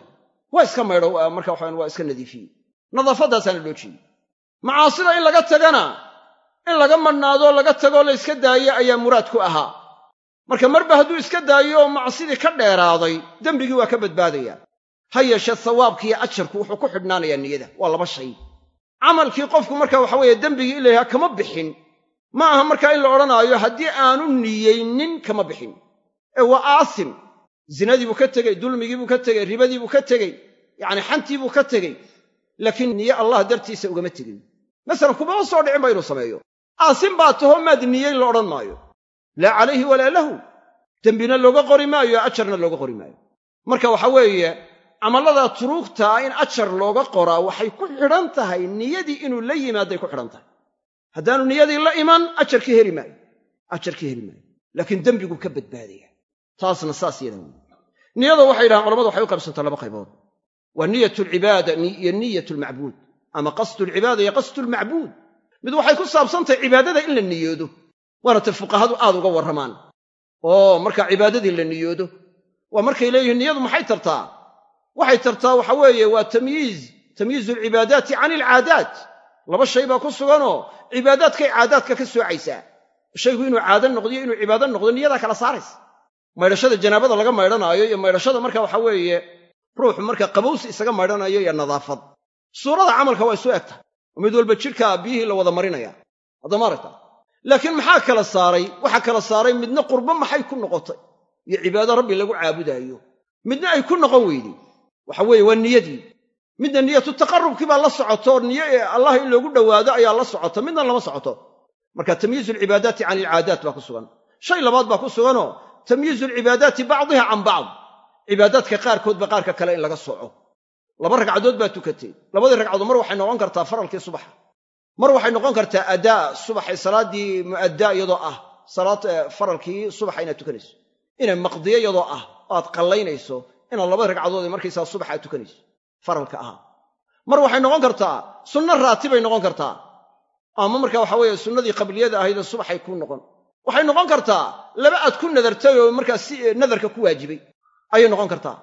waa iska maydho marka waxaan waa iska nadiifiyey. Nadaafadaasaana loo jeeday macaasida in laga tagana in laga madhnaadoo laga tagoo la yska daayo ayaa muraad ku ahaa. Marka marba hadduu iska daayo oo macsidii ka dheeraaday dembigii waa ka badbaadayaa ha yeeshee sawaabkiiyo ajarku wuxuu ku xidhnaanayaa niyada. Waa laba shay camalkii qofku marka waxa weeye dembigii in la kama bixin. Ma aha markaa in la odhanaayo haddii aanu niyeynin kama bixin. Ee waa aasim. Zinadii buu ka tegey dulmigii buu ka tegey ribadii buu ka tegey yacni xantii buu ka tegey. Laakiin niye allah dartiisa ugama tegin. Masalan kumama soo dhicin ba inuu sameeyo. Aasim baa taho maad niyeyn la odhan maayo. Laa calayhi walaa lahu. Dembina looga qori maayo ajarna looga qori maayo. Marka waxa weeye camallada turuugtaa in ajar looga qoraa waxay ku xidhan tahay niyadii inuu la yimaaday ku xidhan tahay. Haddaanu niyadii la iman ajarkii heli maayo. Ajarkii heli maayo. Laakiin dembiguu ka badbaadaya. Taasna saas yadan wey niyada waxay yidhahaan culamadu waxay u qaybsantaa laba qaybood. Waa niyat alcibaada iyo niyat almacbuud ama qasdu alcibaada iyo qasdu almacbuud mid waxay ku saabsantahay cibaadada in la niyoodo. Waana ta fuqahadu aad uga warramaan. Oo markaa cibaadadii la niyoodo waa markay leeyihiin niyadu maxay tartaa waxay tartaa waxa weeye waa tamyiiz tamyiizu alcibaadaati can alcaadaat laba shay baa ku suganoo cibaadaadkay caadaadka ka soocaysaa shaygu inuu caado noqdiyo inuu cibaado noqdo niyadaa kala saaraysa. Maydhashada janaabada laga maydhanaayo iyo maydhashada marka waxa weeye ruuxu marka qabowsi isaga maydhanayo iyo nadaafad. Suurada camalka waa isu egtahay oo mid walba jidhkaa biyihii la wada marinaya. Haddama aragta? Laakiin maxaa kala saaray? Waxaa kala saaray midna qurbo maxay ku noqotay? Iyo cibaado rabbi lagu caabudaayo. Midna ay ku noqon weyday waxa weeye waa niyadii. Midna niyatu taqarrubkii baa la socoto niyo ee allah in loogu dhowaado ayaa la socota midna lama socoto. Marka tamyiizu alcibaadaati can alcaadaat baa ku sugan. Shay labaad baa ku suganoo tamyiizu alcibaadaati bacdiha can bacd. Cibaadaadka qaarkoodba qaarka kale in laga sooco laba ragcadood baa tukatay. Labadii ragcadood mar waxay noqon kartaa faralkii subaxa. Mar waxay noqon kartaa adaa subaxay salaaddii mu'addaa iyadoo ah. Salaad faralkii subaxa inaad tukanayso. Inay maqdiyo iyadoo ah. Oo aad qallaynayso inaad laba ragcadood markaysaa subax aad tukanayso faralka ahaa. Mar waxay noqon kartaa sunno raatibay noqon kartaa. Ama marka waxa weeye sunnadii qabliyada ahaydee subaxay kuu noqon. Waxay noqon kartaa laba aad ku nadartay oo markaa si nadarka ku waajibay ayay noqon kartaa.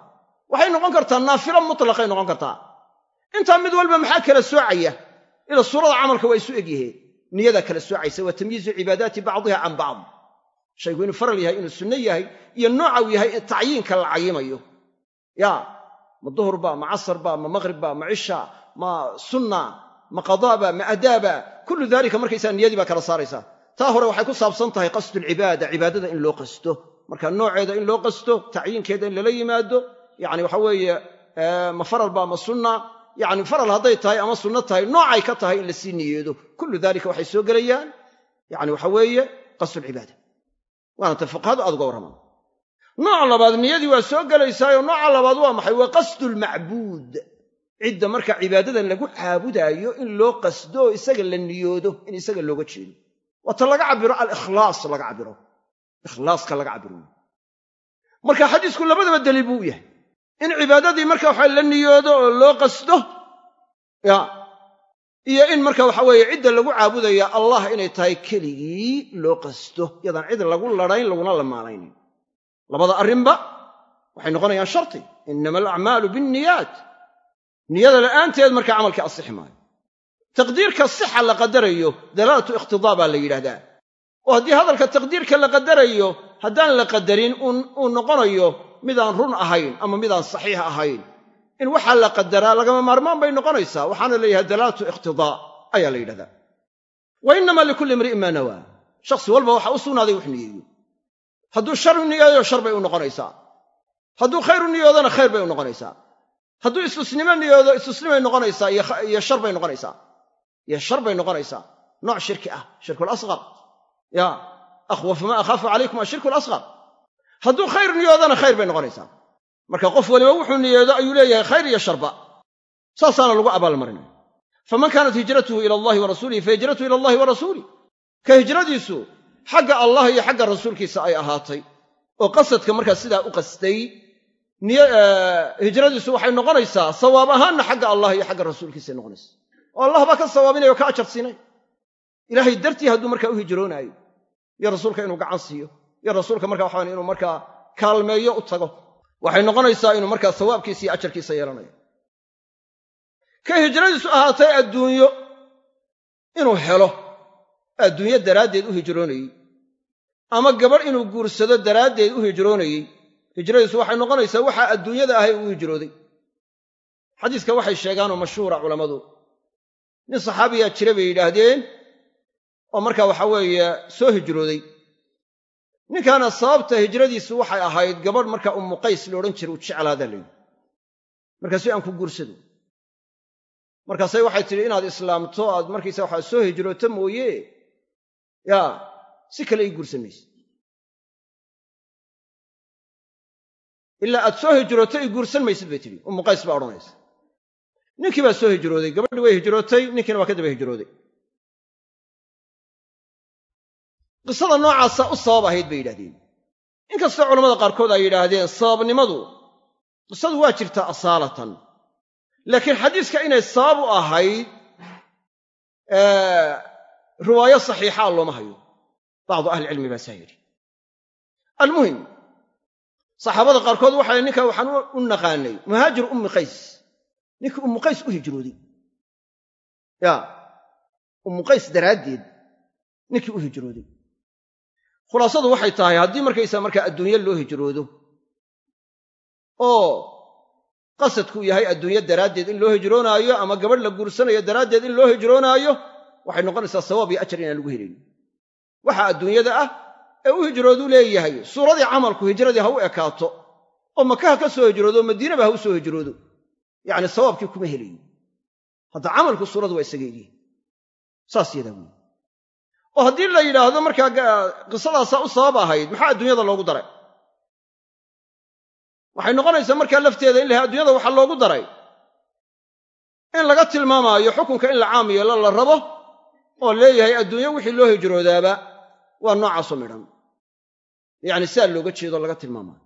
Waxay noqon kartaa naafilo mutlaqay noqon kartaa. Intaa mid walba maxaa kala soocaya? Ila suurada camalka waa isu egyaheen niyadaa kala soocaysa waa tamyiizu cibaadaati bacdiha can bacd. Shaygu inuu faral yahay inuu sunno yahay iyo nooca uu yahay tacyiinka la cayimayo ya ma duhurba ma casarba ma maqribba ma cisha ma sunna ma qadaaba ma adaaba kullu daalika markaysaa niyadii baa kala saaraysaa. Taa hore waxay ku saabsan tahay qasdu alcibaada cibaadada in loo qasto. Marka nooceeda in loo qasto tacyiinkeeda in lala yimaado yacni waxa weeye ma faralba ma sunna yacni faral hadday tahay ama sunno tahay noocay ka tahay in la sii niyeedo. Kullu daalika waxay soo gelayaan yacni waxa weeye qasdu alcibaada waana ta fuqahadu aad uga warramaan nooc labaad niyadii waa soo gelaysaayoo nooca labaad waa maxay? Waa qasdu lmacbuud cidda marka cibaadadan lagu caabudaayo in loo qasdo oo isaga la niyoodo in isaga looga jeedo. Waata laga cabiro alikhlaas laga cabiro ikhlaaska laga cabiro marka xadiisku labadaba daliil buu u yahay. In cibaadadii marka waxa la niyoodo oo loo qasdo ya iyo in marka waxa weeye cidda lagu caabudaya allah inay tahay keligii loo qasto yadaan cid lagu ladhayn laguna lamaanaynin labada arrinba waxay noqonayaan sharti. Inama alacmaalu binniyaat. Niyada la'aanteed marka camalkii asixi maayo. Taqdiirka sixa la qadarayo dalaalatu iqtidaa baa la yidhahdaa oo haddii hadalka taqdiirka la qadarayo haddaan la qadarin uu noqonayo midaan run ahayn ama midaan saxiix ahayn. In waxaa la qadaraa lagama maarmaan bay noqonaysaa. Waxaana leeyahay dalaalatu iqtidaa ayaa la yidhahdaa wa innama likulli imri'in maa nawaa. Shakhsi walba waxa u sugnaaday wax niyeeyo hadduu shar niyoodo shar bay u noqonaysaa. Hadduu khayr u niyoodona khayr bay u noqonaysaa. Hadduu istusnimo niyoodo istusnimay noqonaysaa iyo shar bay noqonaysaa. Iyo shar bay noqonaysaa. Nooc shirki ah shirkul asqar ya akhwafu maa akhaafu calaykum ashirku alasqar hadduu khayr niyoodana khayr bay noqonaysaa. Marka qof waliba wuxuu niyoodo ayuu leeyahay khayr iyo sharba. Saasaana lagu abaalmarinaya faman kaanat hijratuhu ila allahi wa rasuulihi fa hijratuhu ila allahi wa rasuulih ka hijradiisu xagga allah iyo xagga rasuulkiisa ay ahaatay. Oo qasadka markaa sidaa u qastay hijradiisu waxay noqonaysaa sawaab ahaanna xagga allah iyo xagga rasuulkiisay noqonaysa oo allah baa ka sawaabinaya o ka ajar siinay. Ilaahay dartii hadduu markaa u hijroonaayo. Iyo rasuulka inuu gacan siiyo. Iyo rasuulka marka waxaan inuu markaa kaalmeeyo u tago. Waxay noqonaysaa inuu markaa sawaabkiisa iyo ajarkiisa yeelanayo ka hijradiisu ahaatay adduunyo inuu helo adduunyo daraaddeed u hijroonayey. Ama gabadh inuu guursado daraaddeed u hijroonayey. Hijradiisu waxay noqonaysaa waxaa adduunyada ahay uu hijrooday. Xadiiska waxay sheegaanoo mashhuura culammadu. Nin saxaabiyaa jira bay yidhaahdeen oo markaa waxa weeye soo hijrooday. Ninkaana sababta hijradiisu waxay ahayd gabadh markaa ummu qays la odhan jiray uu jeclaadaa layidhi markaasuu aan ku guursado. Markaasay waxay tidhi inaad islaamto aad markaysa waxaa soo hijrooto mooye yaa si kale ii guursan mayse ilaa aad soo hijrooto ii guursan maysid bay tidhi. Ummu qays baa odhanaysa. Ninkii baa soo hijrooday gabadhii way hijrootay ninkiina waa ka daba hijrooday. Qisada noocaasa u sabab ahayd bay yidhahdeen inkastoo culamada qaarkood ay yidhaahdeen sababnimadu qisadu waa jirtaa asaalatan. Laakiin xadiiska inay sabab u ahayd riwaayo saxiixaa looma hayo. Bacdu ahlicilmi baa saa yidhi almuhim saxaabada qaarkood waxay ninka waxaan u naqaanay muhaajir ummi qays. Ninkii ummu qays u hijrooday. Ya ummu qays daraaddeed ninkii u hijrooday. Khulaasadu waxay tahay haddii markaysaa markaa adduunye loo hijroodo oo qasadku yahay adduunye daraaddeed in loo hijroonaayo ama gabadh la guursanayo daraaddeed in loo hijroonaayo waxay noqonaysaa sawaab iyo ajar inaan lagu helayn waxa adduunyada ah ee u hijroodu leeyahay suuradii camalku hijradii ha u ekaato oo makaha ka soo hijroodo oo madiinaba ha u soo hijroodo yacni sawaabkii kuma helayo hadda camalku suuradu waa isaga egyihin saas yadaa weyi oo haddii la yidhaahdo markaa qisadaasaa u sabab ahayd maxaa adduunyada loogu daray? Waxay noqonaysaa markaa lafteeda in lahay adduunyada waxaa loogu daray in laga tilmaamaayo xukunka in la caam yeelo la rabo oo leeyahay adduunyo wixii loo hijroodaaba waa noocaasoo midhan. Yacni sidaa looga jeedo laga tilmaamaayo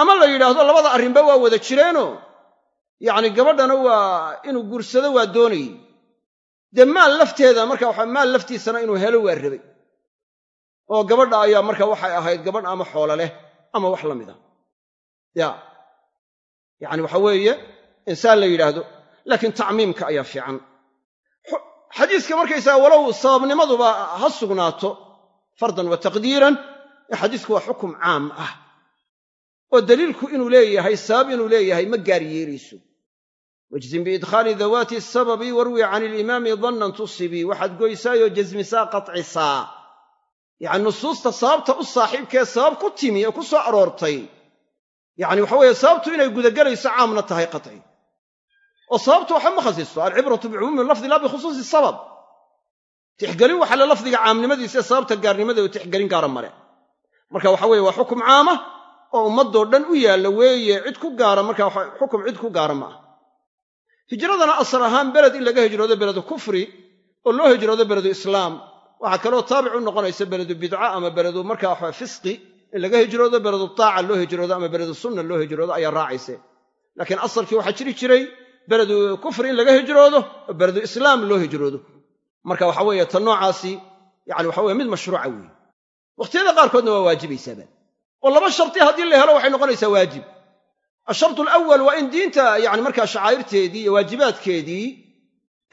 ama la yidhaahdo labada arrinba waa wada jireenoo? Yacni gabadhana waa inuu guursado waa doonayey. Dee maal lafteeda marka waxa maal laftiisana inuu helo waa rabay. Oo gabadha ayaa marka waxay ahayd gabadh ama xoolo leh ama wax la mida. Ya. Yacni waxa weeye insaan la yidhaahdo laakiin tacmiimka ayaa fiican xadiiska markaysaga walow sababnimaduba ha sugnaato fardan wa taqdiiran xadiisku waa xukum caam ah. Oo daliilku inuu leeyahay sabab inuu leeyahay ma gaar yeelayso wajzim biidkhaali dawaati sababi warwi can ilimaami dannan tusibii waxaad goysaayoo jasmisaa qatcisaa yacni nusuusta sababta u saaxiibkee sabab ku timi ee ku soo aroortay. Yacni waxa weeye sababtu inay gudagelayso caamna tahay qaci oo sababtu waxa ma khasiso alcibratu bicumuumi lafdi laa bikhusuusi sabab. Tixgelin waxa le lafdiga caamnimadiisa ee sababta gaarnimadeedu tixgelin gaara male marka waxa weeye waa xukum caama oo ummadoo dhan u yaalla weeye cid ku gaara marka xukum cid ku gaara ma ah hijradana asal ahaan beled in laga hijroodo beledu kufri oo loo hijroodo beledu islaam. Waxaa kaloo taabic u noqonaysa beledu bidca ama beledu marka waxa fisqi in laga hijroodo beledu taaca loo hijroodo ama beledu sunna loo hijroodo ayaa raacayse. Laakiin asalkii waxaa jiri jiray beledu kufri in laga hijroodo oo beledu islaam loo hijroodo. Marka waxa weeye ta noocaasi yani waxa weye mid mashruuca weeye wakhtiyada qaarkoodna waa waajibaysaaba oo laba sharti haddii la helo waxay noqonaysaa waajib. Ashartu alawal waa in diinta yani markaa shacaa'irteedii iyo waajibaadkeedii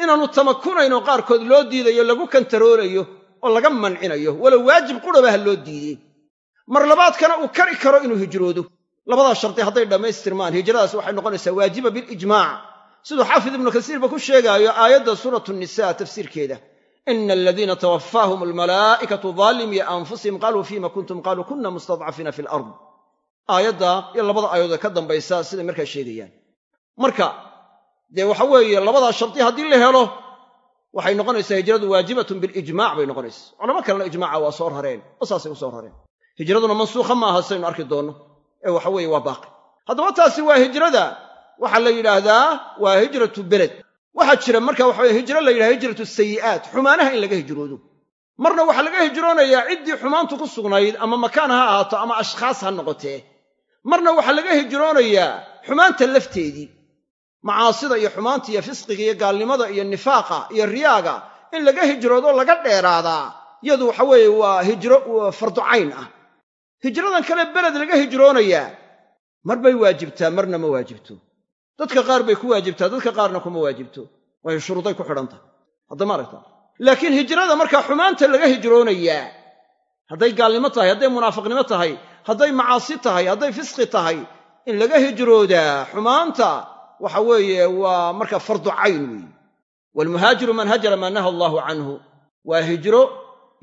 inaanu tamakunayn oo qaarkood loo diidayo lagu kantaroolayo oo laga mancinayo. Walow waajib quraba ha loo diidey. Mar labaadkana uu kari karo inuu hijroodo. Labadaa sharti hadday dhammaystirmaan hijradaas waxay noqonaysaa waajiba bilijmaac siduu xaafid ibnu kasiirba ku sheegaayo aayadda suuratu nisa tafsiirkeeda. Ina aladiina tawaffaahum almalaa'ikatu daalimii anfusihim qaaluu fiima kuntum qaaluu kunna mustadcafiina fi alard aayadda iyo labada aayadood ka dambaysa siday markaa sheegayaan. Marka dee waxa weeye labadaa sharti haddii la helo waxay noqonaysaa hijradu waajibatun bilijmaac bay noqonaysa culamo kalena ijmaaca waa soo rareen oo saasay u soo rareen. Hijraduna mansuukha ma aha saynu arki doonno ee waxa weeye waa baaqi. Haddaba taasi waa hijrada waxaa la yidhaahdaa waa hijratu beled waxaa jira marka waxaweye hijro la yidhaha hijratu sayi'aat xumaanaha in laga hijroodo. Marna waxaa laga hijroonayaa ciddii xumaantu ku sugnayd ama makaan ha ahaato ama ashkhaas ha noqotee. Marna waxaa laga hijroonayaa xumaanta lafteedii. Macaasida iyo xumaanta iyo fisqiga iyo gaalnimada iyo nifaaqa iyo riyaaga in laga hijroodo laga dheeraadaa yadu waxa weeye waa hijro fardu cayn ah. Hijradan kale beled laga hijroonayaa. Mar bay waajibtaa marna ma waajibto dadka qaar bay ku waajibtaa dadka qaarna kuma waajibto. Waayo shuruuday ku xidhan tahay. Haddama aragta. Laakiin hijrada markaa xumaanta laga hijroonayaa hadday gaalnimo tahay hadday munaafiqnimo tahay hadday macaasi tahay hadday fisqi tahay in laga hijroodaa xumaanta waxa weeye waa markaa fardu cayn weeye waalmuhaajiru man hajara maa naha allaahu canhu. Waa hijro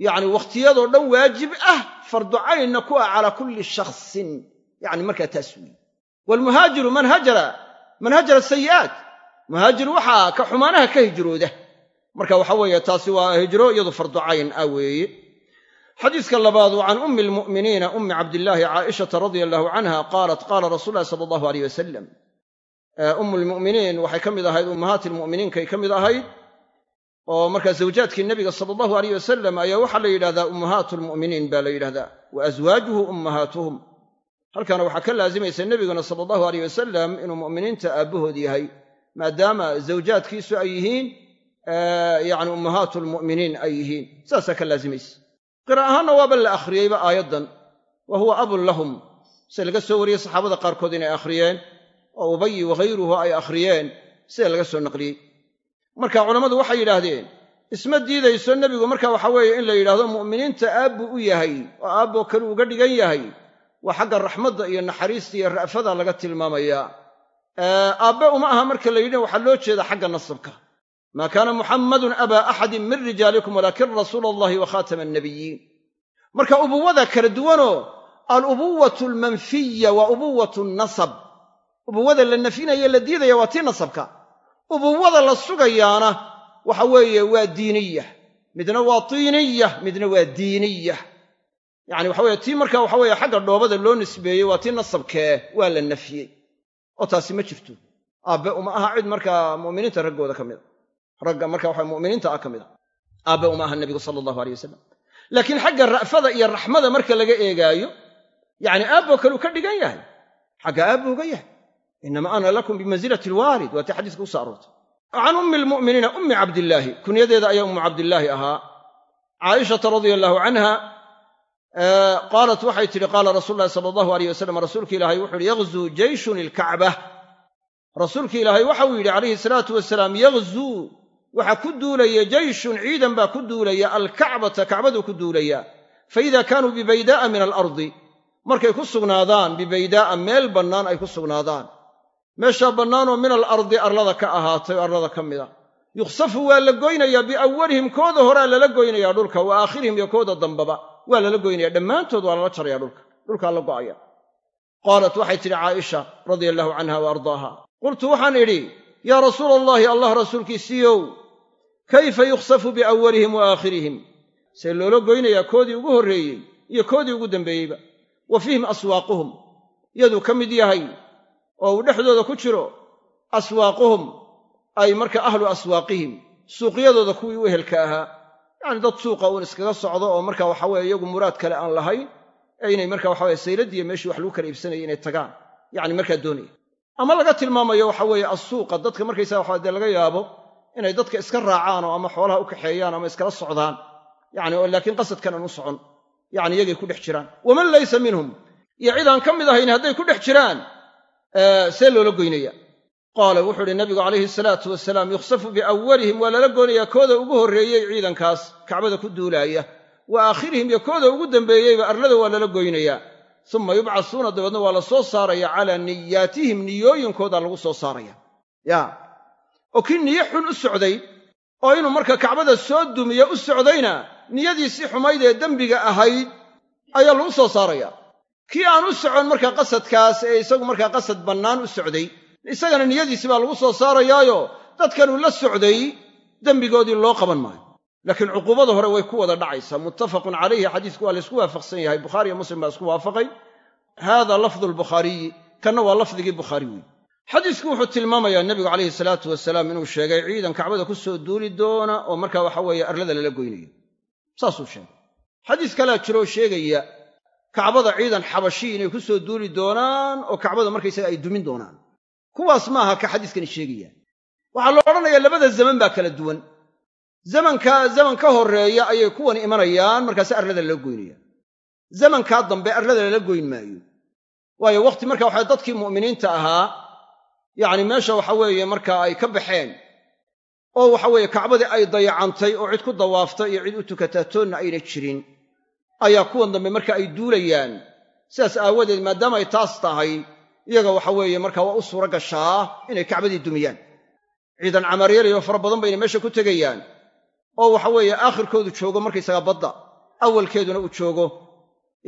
yacni wakhtiyadoo dhan waajib ah fardu caynna ku ah calaa kulli shakhsin. Yacni markaa taas weeye waalmuhaajiru man hajara man hajara sayi'aat muhaajir waxaa ka xumaanaha ka hijrooda. Marka waxa weeye taasi waa hijro iyadu fardu cayn ah weeye xadiiska labaad waa can ummi almu'miniina ummi cabdillaahi caaishata radia allahu canha qaalat qaala rasuul ulahi sala allahu aleyh wasalam ummu lmu'miniin waxay ka mid ahayd ummahaati lmu'miniinkay ka mid ahayd oo markaa zawjaadkii nebiga sala allahu aleyh wasalam ayaa waxaa la yidhahdaa ummahaatu lmu'miniin baa la yidhahdaa. Wa aswaajuhu halkana waxaa ka laazimaysa nebiguna sala allahu aleyh wasalam inuu mu'miniinta aabbahood yahay maadaama zawjaadkiisu ay yihiin yacni ummahaatu lmu'miniin ay yihiin. Saasaa ka laazimaysa qira ahaanna waaba la akhriyeyba aayaddan. Wa huwa abun lahum. Sida laga soo wariyey saxaabada qaarkood inay akhriyeen oo ubayi waghayruhu ay akhriyeen. Sida laga soo naqliyey. Marka culammadu waxay yidhaahdeen isma diidayso nebigu marka waxa weeye in la yidhahdo mu'miniinta aabbuu u yahay oo aabboo kale uga dhigan yahay waa xagga raxmadda iyo naxariista iyo ra'fada laga tilmaamayaa. Aabbe uma aha marka la yidhi waxaa loo jeeda xagga nasabka. Maa kaana muxammadun abaa axadin min rijaalikum walaakin rasuula allahi wa khaatama annabiyiin. Marka ubuwada kala duwanoo alubuwatu almanfiya waa ubuwatu nasab. Ubuwada la nafinaye la diidaya waa tii nasabka. Ubuwada la sugayaana waxa weeye waa diiniya midna waa tiiniya midna waa diiniya yacni waxa weye tii marka waxa weeye xagga dhoobada loo nisbeeyey waa tii nasabkee waa la nafiyey. Oo taasi ma jirto. Aabbe uma aha cid markaa mu'miniinta raggooda ka mid a. Ragga marka waxa mu'miniinta ah ka mid a. Aabbe uma aha nebigu sala allahu aleyh wasalam laakiin xagga ra'fada iyo raxmada marka laga eegaayo yacni aabboo kaleu ka dhigan yahay. Xagga aabbu uga yahay. Inama ana lakum bimansilati alwaalid waa tii xadiiska u so aroortay. Can ummi almu'miniina ummi cabdillaahi. Kunyadeeda ayaa ummu cabdillaahi ahaa. Caaishata radia allahu canha qaalat waxay tidhi qaala rasuulu llahi sala allahu aleyh wasalam rasuulka ilaahay wuxu uhi yaghzuu jeyshun ilkacba. Rasuulka ilaahay waxau yidhi calayhi salaatu wasalaam yaghzuu waxaa ku duulaya jeyshun ciidan baa ku duulaya alkacbata kacbaduu ku duulaya. Fa ida kaanuu bibaydaa'a min alardi. Markay ku sugnaadaan bibaydaa'a meel bannaan ay ku sugnaadaan. Meeshaa bannaanoo min alardi arlada ka ahaatay oo arlada ka mida. Yukhsafu waa la goynayaa biawwalihim kooda horaa lala goynayaa dhulka wa aakhirihim iyo kooda dambaba waa lala goynaya dhammaantood waa lala jaraya dhulka. Dhulkaa la go'aya. Qaalat waxay tidhi caaisha radia allahu canha wa ardaaha qultu waxaan idhi yaa rasuula allahi allah rasuulkiisiiyow kayfa yukhsafu biawwalihim wa aakhirihim see loola goynayaa koodii ugu horreeyey iyo koodii ugu dambeeyeyba. Wa fiihim aswaaquhum. Yaduu ka mid yahay oo uu dhexdooda ku jiro aswaaquhum ay marka ahlu aswaaqihim. Suuqyadooda kuwii u ehelka ahaa yacni dad suuqa uun iskaga socdo oo marka waxa weye iyagu muraad kale aan lahayn ee inay marka waxa weye sayladiiyo meeshii wax lagu kala iibsanayay inay tagaan. Yacni markaa doonaya ama laga tilmaamayo waxa weeye assuuqa dadka markaysaa waxa dee laga yaabo inay dadka iska raacaan oo ama xoolaha u kaxeeyaan ama iskala socdaan. Yacni oo laakiin qasadkan aan u socon. Yacni iyagay ku dhex jiraan. Waman laysa minhum? Iyo cid aan ka mid ahayn hadday ku dhex jiraan see loola goynaya qaala wuxuu uhi nabigu calayhi salaatu wasalaam yukhsafu biawwalihim waa lala goonayaa kooda ugu horreeyey ciidankaas kacbada ku duulaaya. Wa aakhirihim iyo kooda ugu dambeeyeyba arlada waa lala goynayaa. Suma yubcasuuna dabeedna waa la soo saaraya calaa niyaatihim niyooyinkooda lagu soo saaraya. Ya. Oo kii niyo xun u socday oo inuu marka kacbada soo dumiyo u socdayna niyadiisii xumayd ee dembiga ahayd ayaa lagu soo saaraya. Kii aan u socon markaa qasadkaas ee isagu markaa qasad bannaan u socday isagana niyadiisi baa lagu soo saarayaayo dadkanuu la socday dembigoodii loo qaban maayo. Laakiin cuquubada hore way ku wada dhacaysaa. Muttafaqun calayhi xadiisku waa laysku waafaqsan yahay. Bukhaari iyo muslim baa isku waafaqay. Hada lafdu lbukhaariyi kanna waa lafdigii bukhaari weeye xadiisku wuxuu tilmaamayaa nebigu calayhi salaatu wasalaam inuu sheegay ciidan kacbada ku soo duuli doona oo markaa waxa weeye arlada lala goynayo. Saasuu sheegay. Xadiis kalea jiroo sheegaya kacbada ciidan xabashi inay ku soo duuli doonaan oo kacbada markaysaga ay dumin doonaan kuwaas maaha ka xadiiskani sheegaya. Waxaa la odhanayaa labada zaman baa kala duwan. Zamanka zaman ka horreeya ayay kuwan imanayaan markaase arlada lala goynaya zamankaa dambe arlada lala goyn maayo. Waayo wakhti marka waxa dadkii mu'miniinta ahaa yacni meesha waxa weeye markaa ay ka baxeen oo waxa weeye kacbadii ay dayacantay oo cid ku dawaaftay iyo cid u tukataa toonna ayna jirin ayaa kuwan dambe marka ay duulayaan. Sidaas aawadeed maadaama ay taas tahay iyaga waxa weeye marka waa u suura gashaa inay kacbadii dumiyaan. Ciidan camaaryalayo fara badan bayna meesha ku tegayaan. Oo waxa weeye aakhirkoodu joogo markaysaga badda awalkeeduna uu joogo.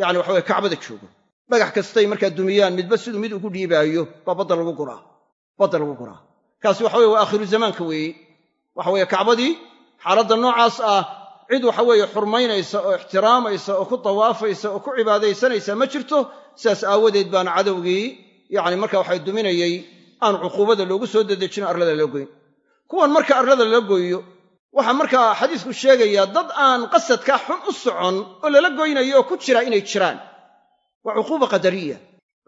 Yacni waxa weye kacbada joogo. Dhagax kastay markaa dumiyaan midba siduu mid ugu dhiibaayo baa badda lagu guraa. Badda lagu guraa. Kaasi waxa weye waa aakhiru zamaanka weeye. Waxa weeye kacbadii xaaladda noocaas ah cid waxa weeye xurmaynaysa oo ixtiraamaysa oo ku dawaafaysa oo ku cibaadaysanaysa ma jirto sidaas aawadeed baana cadowgii yacni marka waxay duminayey aan cuquubada loogu soo dedejino arlada loo goyn. Kuwan marka arlada lala gooyo waxaa markaa xadiisku sheegayaa dad aan qasadkaa xun u socon oo lala goynayo oo ku jira inay jiraan waa cuquuba qadariya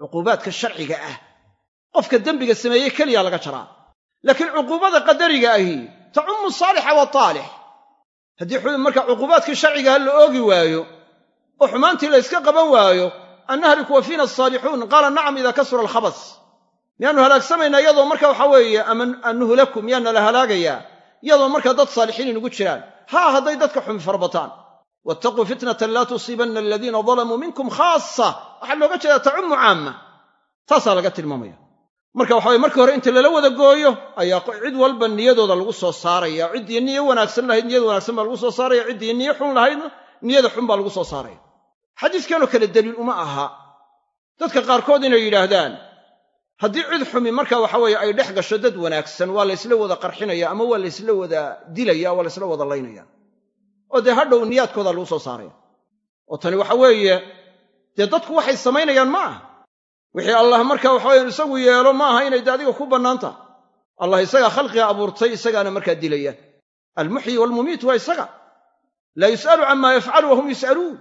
cuquubaadka sharciga ah. Qofka dembiga sameeyey keliya laga jaraa. Laakiin cuquubada qadariga ahi tacummu saalixa wa taalix. Haddii marka cuquubaadkii sharcigaha la oogi waayo oo xumaantii la yska qaban waayo annahliku wa fiina asaalixuun qaala nacam idaa kasura alkhabas miyaannu halaagsamaynaa iyadoo marka waxa weeye ama annuhlaku miyaana la halaagayaa iyadoo markaa dad saalixiin inugu jiraan haa hadday dadka xumi farabataan wattaquu fitnatan laa tusiibanna aladiina dalamuu minkum khaasa waxaa looga jeedaa tacummu caamma. Taasaa laga tilmaamaya. Marka waxa weye markii hore inta lala wada gooyo ayaa cid walba niyadooda lagu soo saaraya. Ciddii niyo wanaagsan lahayd niyad wanaagsan baa lagu soo saaraya. Ciddii niyo xun lahaydna niyada xun baa lagu soo saaraya xadiiskanoo kale daliil uma aha. Dadka qaarkood inay yidhaahdaan haddii cid xumi marka waxa weeye ay dhex gasho dad wanaagsan waa laysla wada qarxinaya ama waa laysla wada dilaya waa laysla wada laynaya. Oo dee hadhow niyaadkooda lagu soo saaraya. Oo tani waxa weeye dee dadku waxay samaynayaan ma aha. Wixii allah marka waxaweye isagu yeelo ma aha inay de adiga ku bannaan tahay allah isagaa khalqiga abuurtay isagaana markaa dilaya. Almuxyi waalmumiit waa isaga. Laa yus'alu camaa yafcalu wahum yus'aluun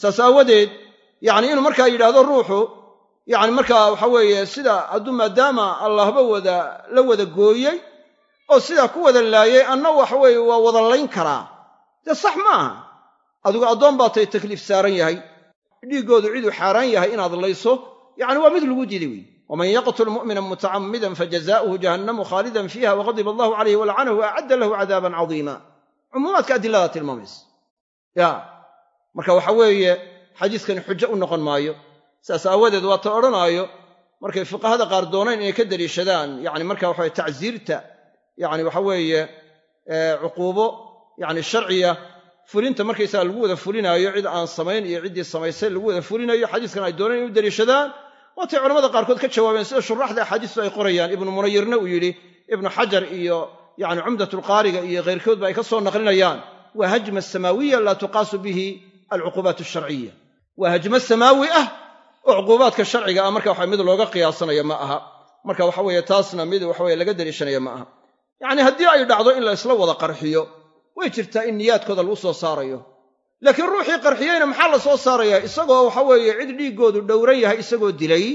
saas aawadeed yacni inuu markaa yidhaahdo ruuxu yacni markaa waxa weeye sida hadduu maadaama allahba wada la wada gooyey oo sidaa ku wada laayay anna waxa weeye waa wada layn karaa. Dee sax ma aha. Adigu addoon baa tay takliif saaran yahay. Dhiiggoodu ciduu xaaraan yahay inaad layso yacni waa mid lagu diiday wey waman yaqtul mu'mina mutacammidan fajazaa'uhu jahannamu khaalidan fiiha waqadiba allahu calayhi walacanahu wa acadda lahu cadaaban cadiima cumuumaadka adiladaa tilmaamaysa. Ya marka waxa weeye xadiiskani xujo u noqon maayo. Saas aawadeed waa ta odhanaayo markay fuqahada qaar doonayn inay ka daliishadaan yani marka waxawe tacsiirta yani waxa weeye cuquubo yani sharciya fulinta markaysaga lagu wada fulinaayo cid aan samayn iyo ciddii samaysay lagu wada fulinayo xadiiskan ay dooneen inay u daliishadaan waatay culamada qaarkood ka jawaabeen sida shuraxda axaadiistu ay qorayaan. Ibnu munayirna uu yidhi ibnu xajar iyo yani cumdatulqaariga iyo keyrkoodba ay ka soo naqlinayaan. Waa hajma samaawiya laa tuqaasu bihi alcuquubaat alsharciya. Waa hajmo samaawi ah oo cuquubaadka sharciga ah marka waxa mid looga qiyaasanaya ma aha. Marka waxa weeye taasna mid waxaweye laga daliishanaya ma aha. Yacni haddii ay dhacdo in la isla wada qarxiyo way jirtaa in niyaadkooda lagu soo saarayo. Laakiin ruuxii qarxiyeyna maxaa la soo saarayaa isagoo waxa weeye cid dhiiggoodu dhowran yahay isagoo dilay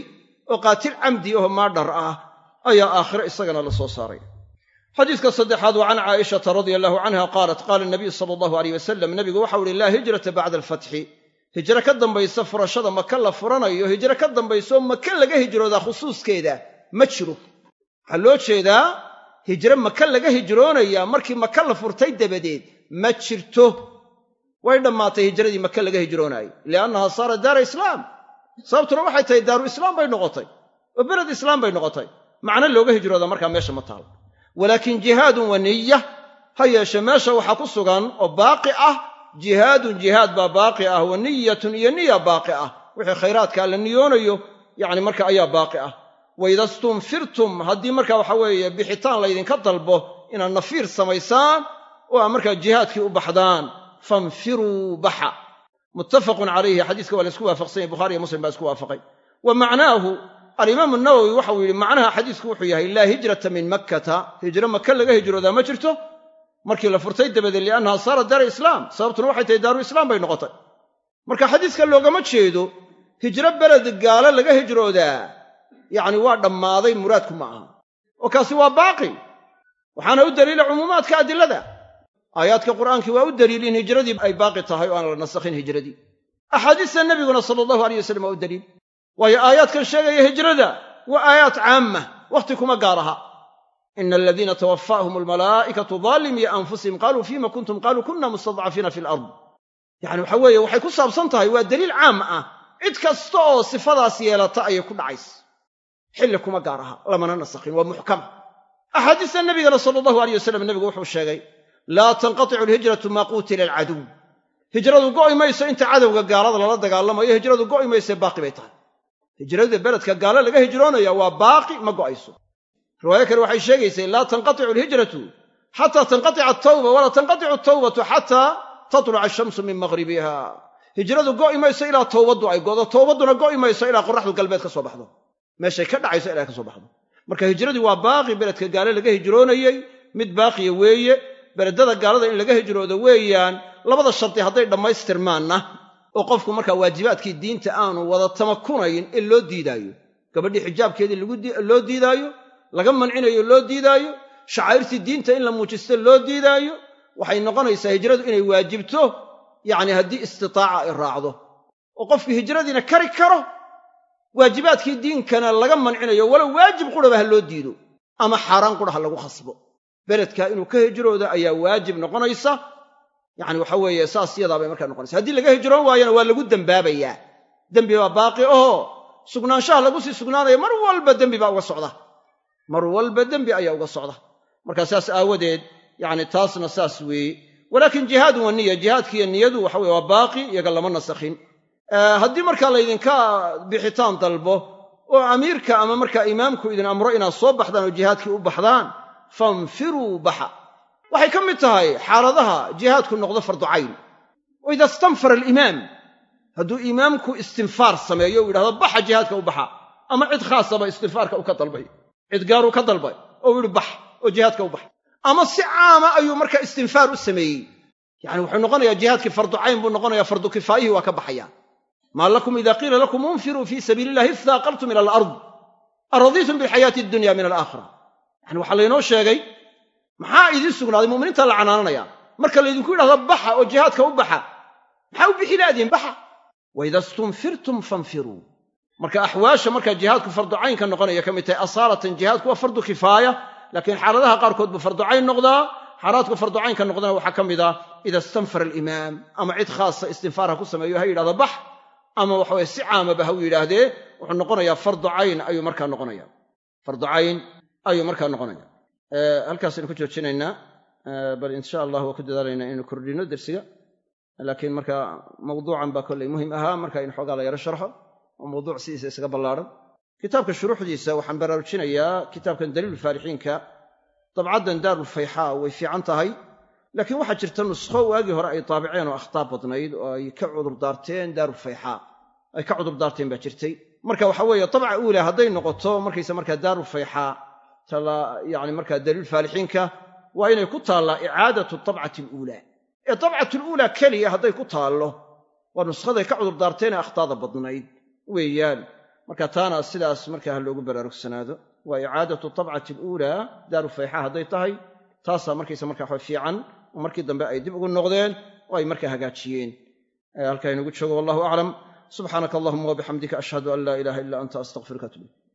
oo qaatil camdi aho maadhar ah ayaa aakhire isagana la soo saaraya xadiiska saddexaad waa can caaishata radia allahu canha qaalat qaala nabiyu sala allahu aleyh wasalam nabigu waxau uhi laa hijrata bacda alfatxi. Hijro ka dambaysa furashada maka la furanayo hijro ka dambayso maka laga hijroodaa khusuuskeeda ma jiro. Waxaa loo jeedaa hijro maka laga hijroonaya markii maka la furtay dabadeed ma jirto. Way dhammaatay hijradii maka laga hijroonaayey liannaha saarat daara islaam. Sababtuna waxay tahay daaru islaam bay noqotay oo beled islaam bay noqotay. Macno looga hijroodaa markaa meesha ma taal walaakin jihaadun wa niya ha yeeshe meesha waxaa ku sugan oo baaqi ah jihaadun jihaad baa baaqi ah wa niyatun iyo niya baaqi ah. Wixii khayraadkaa la niyoonayo yacni marka ayaa baaqi ah. Waida stunfirtum haddii marka waxa weeye bixitaan laydinka dalbo inaad nafiir samaysaan oo aa markaa jihaadkii u baxdaan. Fanfiruu baxa. Muttafaqun calayhi xadiiska waa la isku waafaqsanyay bukhariiyo muslim baa isku waafaqay. Wa macnaahu alimaamu nawowi waxau yidhi macnaha xadiisku wuxuu yahay laa hijrata min makkata. Hijro maka laga hijroodaa ma jirto? Markii la furtay dabadeed liannaha saarat daara islaam. Sababtuna waxay tahay daaru islaam bay noqotay. Marka xadiiska loogama jeedo hijro beled gaalo laga hijroodaa yacni waa dhammaaday muraadku ma aha. Oo kaasi waa baaqi. Waxaana u daliila cumuumaadka adilada. Aayaadka qur'aankii waa u daliil in hijradii ay baaqi tahay oo aan la nasakhin hijradii. Axaadiista nebiguna sala allahu aleyh wasalam waa u daliil waayo aayaadkan sheegaya hijrada waa aayaat caamma wakhti kuma gaar aha. Ina aladiina tawaffaahum almalaa'ikatu daalimii anfusihim qaaluu fiima kuntum qaaluu kunna mustadcafiina fi alard yacni waxa weeye waxay ku saabsan tahay waa daliil caam ah. Cid kasta oo sifadaas yeelata ayay ku dhacaysa. Xilli kuma gaar aha lamana nasakhin waa muxkama axaadiista nebigana sala allahu aleyh wasalam nebigu wuxuu sheegay laa tanqaticu alhijratu maa quutila alcaduw. Hijradu go'i mayso inta cadowga gaalada lala dagaalamayo hijradu go'i mayse baaqi bay tahay hijrada beledka gaalo laga hijroonaya waa baaqi ma go'ayso. Riwaayo kale waxay sheegaysay laa tanqaticu alhijratu xataa tanqatica atawba walaa tanqaticu atawbatu xataa tatluca ashamsu min maghribiha. Hijradu go'i mayso ilaa towbaddu ay godo towbadduna go'i mayso ilaa qoraxdu galbeed ka soo baxdo. Meeshay ka dhacayso ilaa ka soo baxdo. Marka hijradii waa baaqi beledka gaalo laga hijroonayey mid baaqiya weeye beledada gaalada in laga hijroodo weeyaan labada shardi hadday dhammaystirmaanna oo qofku markaa waajibaadkii diinta aanu wada tamakunayn ee loo diidaayo. Gabadhii xijaabkeedii loo diidaayo laga mancinayo loo diidaayo shacairtii diinta in la muujisto loo diidaayo waxay noqonaysaa hijradu inay waajibto yacni haddii istitaaca ay raacdo. Oo qofku hijradiina kari karo waajibaadkii diinkana laga mancinayo walow waajib quraba ha loo diido ama xaaraan qura ha lagu khasbo. Beledka inuu ka hijroodo ayaa waajib noqonaysa yacni waxa weeye saas yadaa bay markaa noqonaysa. Haddii laga hijroon waayana waa lagu dembaabayaa dembi baa baaqi ahoo sugnaanshaha lagu sii sugnaanaya mar walba dembi baa uga socda. Mar walba dembi ayaa uga socda. Markaa saas aawadeed yacni taasna saas weeye. Walaakin jihaadun wa niya jihaadkiiyo niyadu waxa weye waa baaqi iyaga lama nasakhin. Haddii markaa laydinka bixitaan dalbo oo amiirka ama markaa imaamku idin amro inaad soo baxdaan oo jihaadkii u baxdaan fanfiruu baxa waxay ka mid tahay xaaladaha jihaadku noqdo fardu cayn. Ida istanfara alimaam hadduu imaamku istinfaar sameeyo u yidhahdo baxa jihaadka u baxa. Ama cid khaasaba istinfaarka u ka dalbay cid gaaruu ka dalbay oo u yihi bax oo jihaadka u bax ama si caama ayuu markaa istinfaar u sameeyey. Yacani wuxuu noqonayaa jihaadkii fardu cayn buu noqonayaa fardu kifaayihii waa ka baxaya. Maa lakum ida qiila lakum unfiruu fii sabiili illahi istaaqaltum ila alard. Aradiitum bilxayaati addunya min alaakhira yani waxaa laynoo sheegay maxaa idiin sugnaaday muminiinta la canaananaya? Marka laydinku yidhahdo baxa oo jihaadka u baxa maxaa u bixi laadiin baxa? Waida stunfirtum fanfiruu marka axwaasha markaa jihaadku fardu cayn ka noqonaya ka mid tahay asaalatan jihaadku waa fardu kifaaya laakiin xaaladaha qaarkood buu fardu cayn noqdaa xaalaadku fardu cayn ka noqdana waxaa ka mid ah ida istanfara alimaam ama cid khaasa istinfaar ha ku sameeyo ha yidhahdo bax ama waxaweye si caamaba ha u yidhaahdee wuxuu noqonayaa fardu cayn ayuu markaa noqonaya fardu ayuu markaa noqonaya halkaasaynu ku joojinaynaa. Bal insha allah waa ku dadaalaynaa inaynu kordhino dersiga laakiin marka mawduucan baa kolley muhiim ahaa. Marka in xoogaa la yaro sharxo oo mawduuc sidiisa isaga ballaadhan kitaabka shuruuxdiisa waxaan baraarujinayaa kitaabkan daliilu faalixiinka dabcaddan daarulfayxaa way fiican tahay. Laakiin waxaa jirta nuskho waagii hore ay taabiceen oo akhtaa badnayd oo ay ka cudurdaarteen daarulfayxaa ay ka cudurdaarteen baa jirtay. Marka waxa weeye dabca uula hadday noqoto markaysa markaa daarulfayxaa yani markaa daliil faalixiinka waa inay ku taallaa icaadatu dabcati aluulaa ee dabcatu luulaa keliya hadday ku taallo waa nuskhaday ka cudurdaarteen ee akhtaada badnayd. Weeyaan marka taana sidaas markaa ha loogu baraarugsanaado waa icaadatu dabcati aluulaa daaru fayxa hadday tahay taasaa markaysa markaa waxa fiican oo markii dambe ay dib ugu noqdeen oo ay markaa hagaajiyeen. Halkaa inugu joogo wallahu aclam subxaanaka allahuma wabixamdika ashhadu an laa ilaha illa anta astaqfiruka